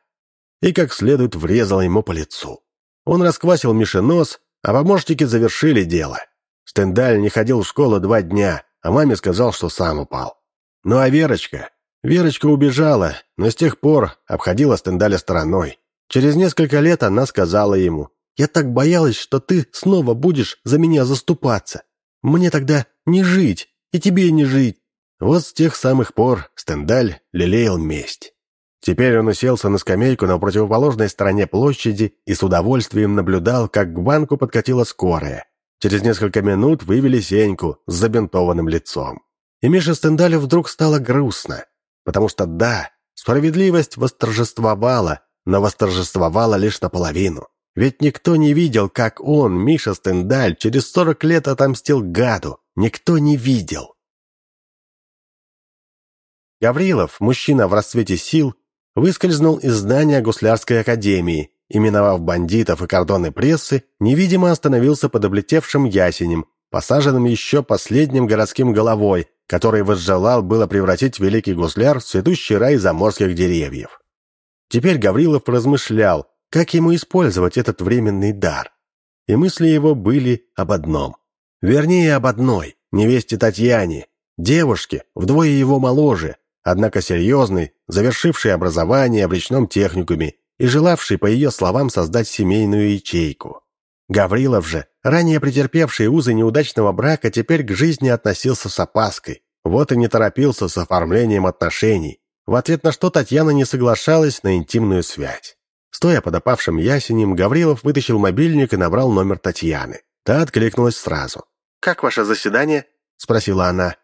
И как следует врезал ему по лицу. Он расквасил Мише нос, а помощники завершили дело. Стендаль не ходил в школу два дня, а маме сказал, что сам упал. Ну а Верочка? Верочка убежала, но с тех пор обходила Стендаля стороной. Через несколько лет она сказала ему, «Я так боялась, что ты снова будешь за меня заступаться. Мне тогда не жить, и тебе не жить. Вот с тех самых пор Стендаль лелеял месть. Теперь он уселся на скамейку на противоположной стороне площади и с удовольствием наблюдал, как к банку подкатила скорая. Через несколько минут вывели Сеньку с забинтованным лицом. И Мише Стендалю вдруг стало грустно, потому что да, справедливость восторжествовала, но восторжествовала лишь наполовину. Ведь никто не видел, как он, Миша Стендаль, через сорок лет отомстил гаду. Никто не видел. Гаврилов, мужчина в расцвете сил, выскользнул из здания Гуслярской академии и, миновав бандитов и кордоны прессы, невидимо остановился под облетевшим ясенем, посаженным еще последним городским головой, который возжелал было превратить Великий Гусляр в цветущий рай заморских деревьев. Теперь Гаврилов размышлял, как ему использовать этот временный дар. И мысли его были об одном. Вернее, об одной, невесте Татьяне, девушке, вдвое его моложе, однако серьезной, завершившей образование в речном техникуме и желавшей, по ее словам, создать семейную ячейку. Гаврилов же, ранее претерпевший узы неудачного брака, теперь к жизни относился с опаской, вот и не торопился с оформлением отношений, в ответ на что Татьяна не соглашалась на интимную связь. Стоя под опавшим ясенем, Гаврилов вытащил мобильник и набрал номер Татьяны. Та откликнулась сразу. «Как ваше заседание?» — спросила она.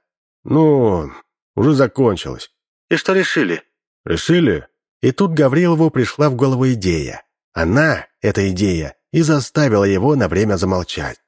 «Ну, уже закончилось». «И что решили?» «Решили?» И тут Гаврилову пришла в голову идея. Она, эта идея, и заставила его на время замолчать.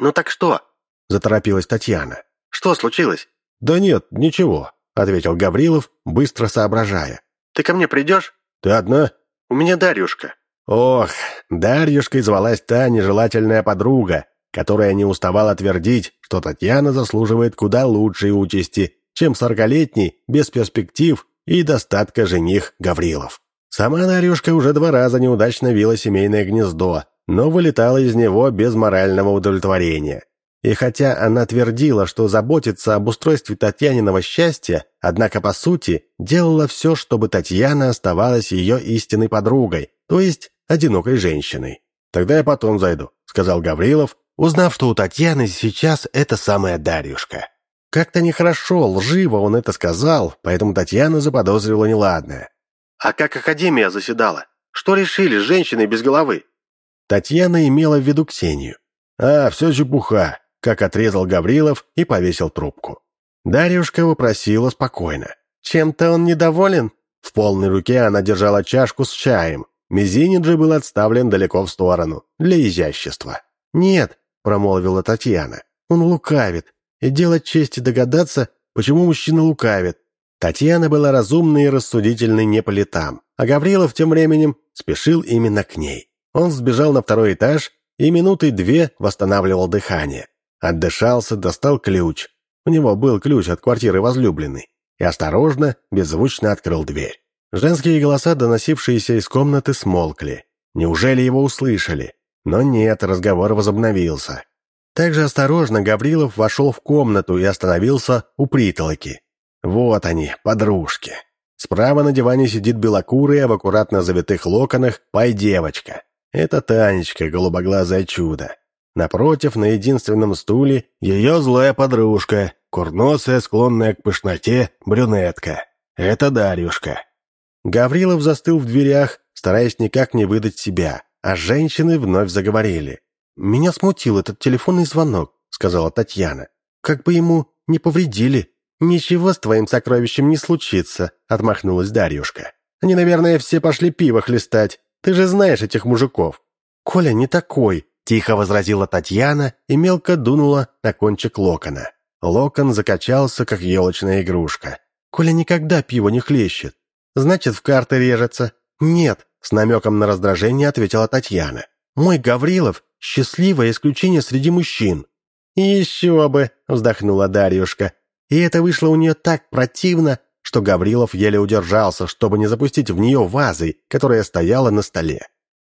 «Ну так что?» — заторопилась Татьяна. «Что случилось?» «Да нет, ничего», — ответил Гаврилов, быстро соображая. «Ты ко мне придешь?» «Ты одна?» «У меня Дарьюшка». Ох, Дарьюшкой звалась та нежелательная подруга, которая не уставала твердить, что Татьяна заслуживает куда лучшей участи, чем сорокалетний, без перспектив и достатка жених Гаврилов. Сама Дарьюшка уже два раза неудачно вила семейное гнездо, но вылетала из него без морального удовлетворения. И хотя она твердила, что заботится об устройстве Татьяниного счастья, однако, по сути, делала все, чтобы Татьяна оставалась ее истинной подругой, то есть одинокой женщиной. «Тогда я потом зайду», — сказал Гаврилов, узнав, что у Татьяны сейчас эта самая Дарьюшка. Как-то нехорошо, лживо он это сказал, поэтому Татьяна заподозрила неладное. «А как Академия заседала? Что решили с женщиной без головы?» Татьяна имела в виду Ксению. «А, все чепуха как отрезал Гаврилов и повесил трубку. Дарьюшка вопросила спокойно. «Чем-то он недоволен?» В полной руке она держала чашку с чаем. Мизинец же был отставлен далеко в сторону, для изящества. «Нет», — промолвила Татьяна, — «он лукавит. И делать честь догадаться, почему мужчина лукавит». Татьяна была разумной и рассудительной не по летам, а Гаврилов тем временем спешил именно к ней. Он сбежал на второй этаж и минуты две восстанавливал дыхание. Отдышался, достал ключ. У него был ключ от квартиры возлюбленной. И осторожно, беззвучно открыл дверь. Женские голоса, доносившиеся из комнаты, смолкли. Неужели его услышали? Но нет, разговор возобновился. Также осторожно Гаврилов вошел в комнату и остановился у притолоки. Вот они, подружки. Справа на диване сидит белокурая в аккуратно завитых локонах пай-девочка. Это Танечка, голубоглазое чудо. Напротив, на единственном стуле, ее злая подружка, курносая, склонная к пышноте, брюнетка. Это Дарюшка. Гаврилов застыл в дверях, стараясь никак не выдать себя, а женщины вновь заговорили. «Меня смутил этот телефонный звонок», — сказала Татьяна. «Как бы ему не повредили». «Ничего с твоим сокровищем не случится», — отмахнулась Дарюшка. «Они, наверное, все пошли пиво хлестать. Ты же знаешь этих мужиков». «Коля не такой», Тихо возразила Татьяна и мелко дунула на кончик локона. Локон закачался, как елочная игрушка. «Коля никогда пиво не хлещет. Значит, в карты режется». «Нет», — с намеком на раздражение ответила Татьяна. «Мой Гаврилов — счастливое исключение среди мужчин». «Еще бы», — вздохнула Дарьюшка. И это вышло у нее так противно, что Гаврилов еле удержался, чтобы не запустить в нее вазой, которая стояла на столе.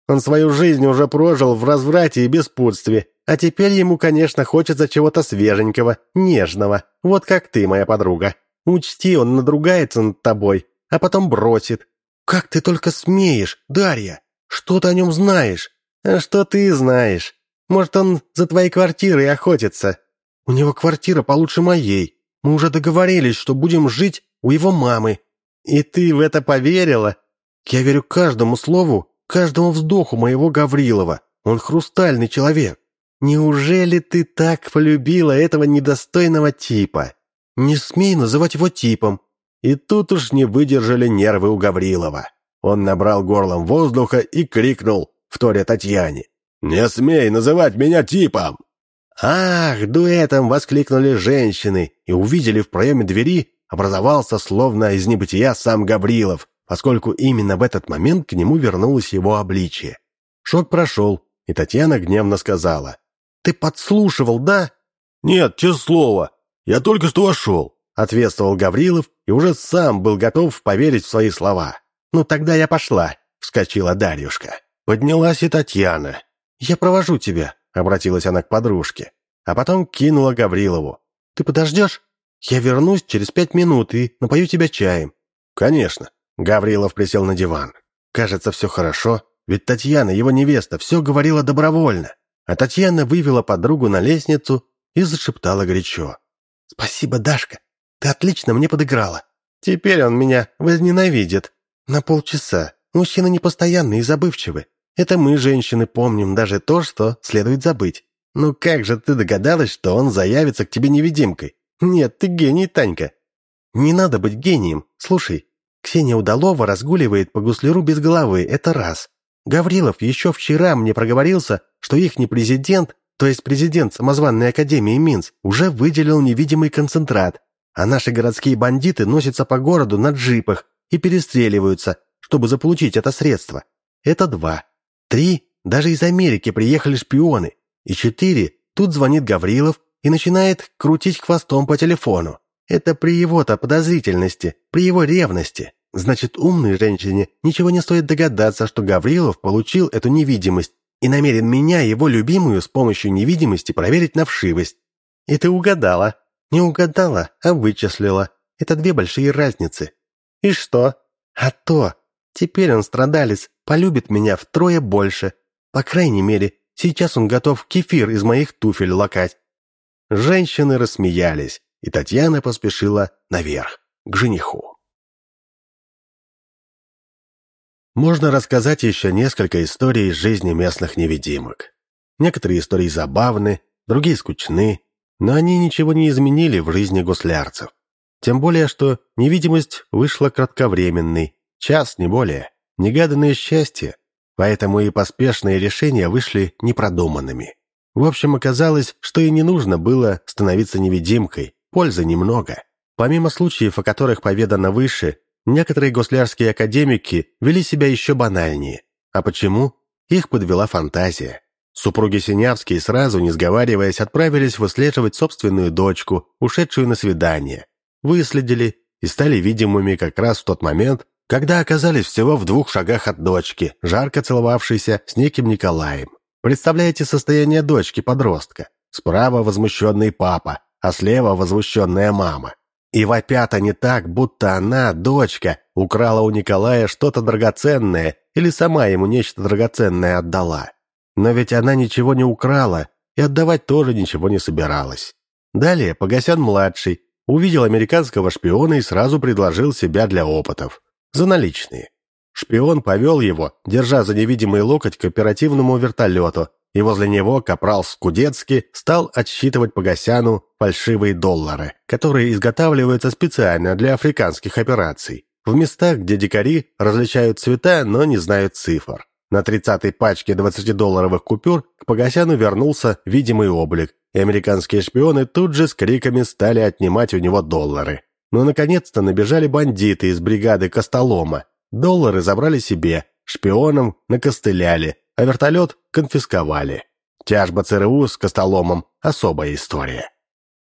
Он свою жизнь уже прожил в разврате и беспутстве, а теперь ему, конечно, хочется чего-то свеженького, нежного, вот как ты, моя подруга. Учти, он надругается над тобой, а потом бросит. Как ты только смеешь, Дарья? Что ты о нем знаешь? А что ты знаешь? Может, он за твоей квартирой охотится? У него квартира получше моей. Мы уже договорились, что будем жить у его мамы. И ты в это поверила? Я верю каждому слову, каждому вздоху моего Гаврилова. Он хрустальный человек. Неужели ты так полюбила этого недостойного типа? Не смей называть его типом. И тут уж не выдержали нервы у Гаврилова. Он набрал горлом воздуха и крикнул, вторя Татьяне. «Не смей называть меня типом!» «Ах!» — дуэтом воскликнули женщины и увидели в проеме двери образовался словно из небытия сам Гаврилов, поскольку именно в этот момент к нему вернулось его обличие. Шок прошел, и Татьяна гневно сказала. «Ты подслушивал, да?» «Нет, честное слово, я только что вошел», — ответствовал Гаврилов и уже сам был готов поверить в свои слова. «Ну тогда я пошла», — вскочила Дарьюшка. Поднялась и Татьяна. «Я провожу тебя», — обратилась она к подружке. А потом кинула Гаврилову. «Ты подождешь? Я вернусь через пять минут и напою тебя чаем». «Конечно». Гаврилов присел на диван. «Кажется, все хорошо, ведь Татьяна, его невеста, все говорила добровольно». А Татьяна вывела подругу на лестницу и зашептала горячо. «Спасибо, Дашка, ты отлично мне подыграла. Теперь он меня возненавидит. На полчаса. Мужчины непостоянные и забывчивы. Это мы, женщины, помним даже то, что следует забыть. Ну как же ты догадалась, что он заявится к тебе невидимкой? Нет, ты гений, Танька. Не надо быть гением. Слушай, Ксения Удалова разгуливает по гусляру без головы, это раз. Гаврилов еще вчера мне проговорился, что их не президент, то есть президент самозванной Академии Минц, уже выделил невидимый концентрат, а наши городские бандиты носятся по городу на джипах и перестреливаются, чтобы заполучить это средство. Это два. Три. Даже из Америки приехали шпионы. И четыре. Тут звонит Гаврилов и начинает крутить хвостом по телефону. Это при его-то подозрительности, при его ревности. Значит, умной женщине ничего не стоит догадаться, что Гаврилов получил эту невидимость и намерен меня, его любимую, с помощью невидимости проверить на вшивость. И ты угадала. Не угадала, а вычислила. Это две большие разницы. И что? А то, теперь он страдалец, полюбит меня втрое больше. По крайней мере, сейчас он готов кефир из моих туфель лакать. Женщины рассмеялись, и Татьяна поспешила наверх, к жениху. Можно рассказать еще несколько историй из жизни местных невидимок. Некоторые истории забавны, другие скучны, но они ничего не изменили в жизни гуслярцев. Тем более, что невидимость вышла кратковременной, час, не более, негаданное счастье, поэтому и поспешные решения вышли непродуманными. В общем, оказалось, что и не нужно было становиться невидимкой, пользы немного. Помимо случаев, о которых поведано выше, некоторые гуслярские академики вели себя еще банальнее. А почему? Их подвела фантазия. Супруги Синявские сразу, не сговариваясь, отправились выслеживать собственную дочку, ушедшую на свидание. Выследили и стали видимыми как раз в тот момент, когда оказались всего в двух шагах от дочки, жарко целовавшейся с неким Николаем. Представляете состояние дочки-подростка? Справа возмущенный папа, а слева возмущенная мама. И вопят они так, будто она, дочка, украла у Николая что-то драгоценное или сама ему нечто драгоценное отдала. Но ведь она ничего не украла и отдавать тоже ничего не собиралась. Далее Погосян-младший увидел американского шпиона и сразу предложил себя для опытов. За наличные. Шпион повел его, держа за невидимый локоть к оперативному вертолету, и возле него капрал Скудецкий стал отсчитывать Погосяну фальшивые доллары, которые изготавливаются специально для африканских операций, в местах, где дикари различают цвета, но не знают цифр. На тридцатой пачке 20-долларовых купюр к Погосяну вернулся видимый облик, и американские шпионы тут же с криками стали отнимать у него доллары. Но наконец-то набежали бандиты из бригады Костолома. Доллары забрали себе, шпионам накостыляли, а вертолет конфисковали. Тяжба ЦРУ с Костоломом – особая история.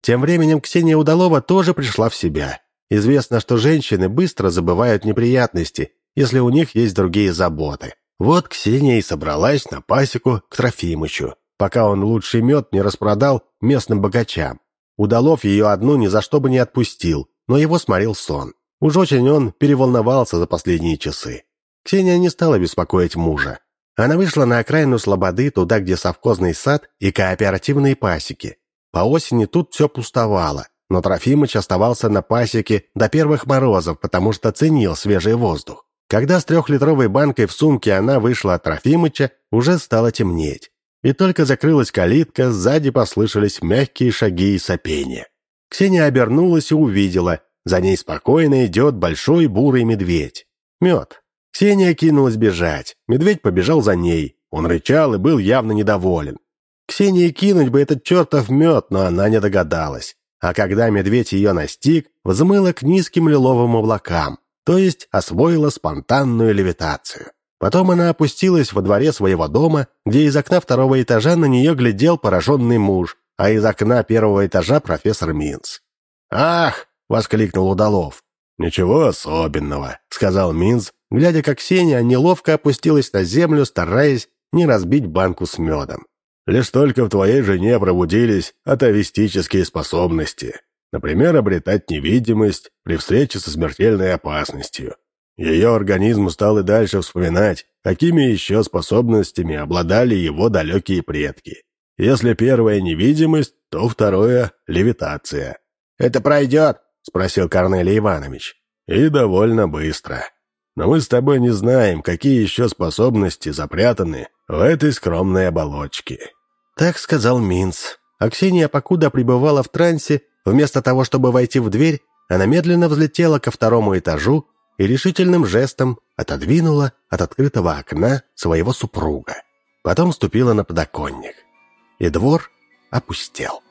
Тем временем Ксения Удалова тоже пришла в себя. Известно, что женщины быстро забывают неприятности, если у них есть другие заботы. Вот Ксения и собралась на пасеку к Трофимычу, пока он лучший мед не распродал местным богачам. Удалов ее одну ни за что бы не отпустил, но его сморил сон. Уж очень он переволновался за последние часы. Ксения не стала беспокоить мужа. Она вышла на окраину Слободы, туда, где совхозный сад и кооперативные пасеки. По осени тут все пустовало, но Трофимыч оставался на пасеке до первых морозов, потому что ценил свежий воздух. Когда с трехлитровой банкой в сумке она вышла от Трофимыча, уже стало темнеть. И только закрылась калитка, сзади послышались мягкие шаги и сопения. Ксения обернулась и увидела, за ней спокойно идет большой бурый медведь. Мед. Ксения кинулась бежать, медведь побежал за ней. Он рычал и был явно недоволен. Ксении кинуть бы этот чертов мед, но она не догадалась. А когда медведь ее настиг, взмыла к низким лиловым облакам то есть освоила спонтанную левитацию. Потом она опустилась во дворе своего дома, где из окна второго этажа на нее глядел пораженный муж, а из окна первого этажа профессор Минц. «Ах!» — воскликнул Удалов. «Ничего особенного», — сказал Минц, глядя, как Ксения неловко опустилась на землю, стараясь не разбить банку с медом. «Лишь только в твоей жене пробудились атовистические способности. Например, обретать невидимость при встрече со смертельной опасностью. Ее организм стал и дальше вспоминать, какими еще способностями обладали его далекие предки. Если первая невидимость, то второе — левитация. «Это пройдет?» — спросил Корнелий Иванович. «И довольно быстро. Но мы с тобой не знаем, какие еще способности запрятаны в этой скромной оболочке». Так сказал Минц. А покуда пребывала в трансе, вместо того, чтобы войти в дверь, она медленно взлетела ко второму этажу и решительным жестом отодвинула от открытого окна своего супруга. Потом ступила на подоконник. И двор опустел.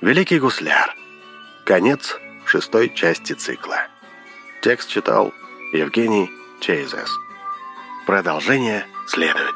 Великий гусляр. Конец шестой части цикла. Текст читал Евгений Чейзес. Продолжение следует.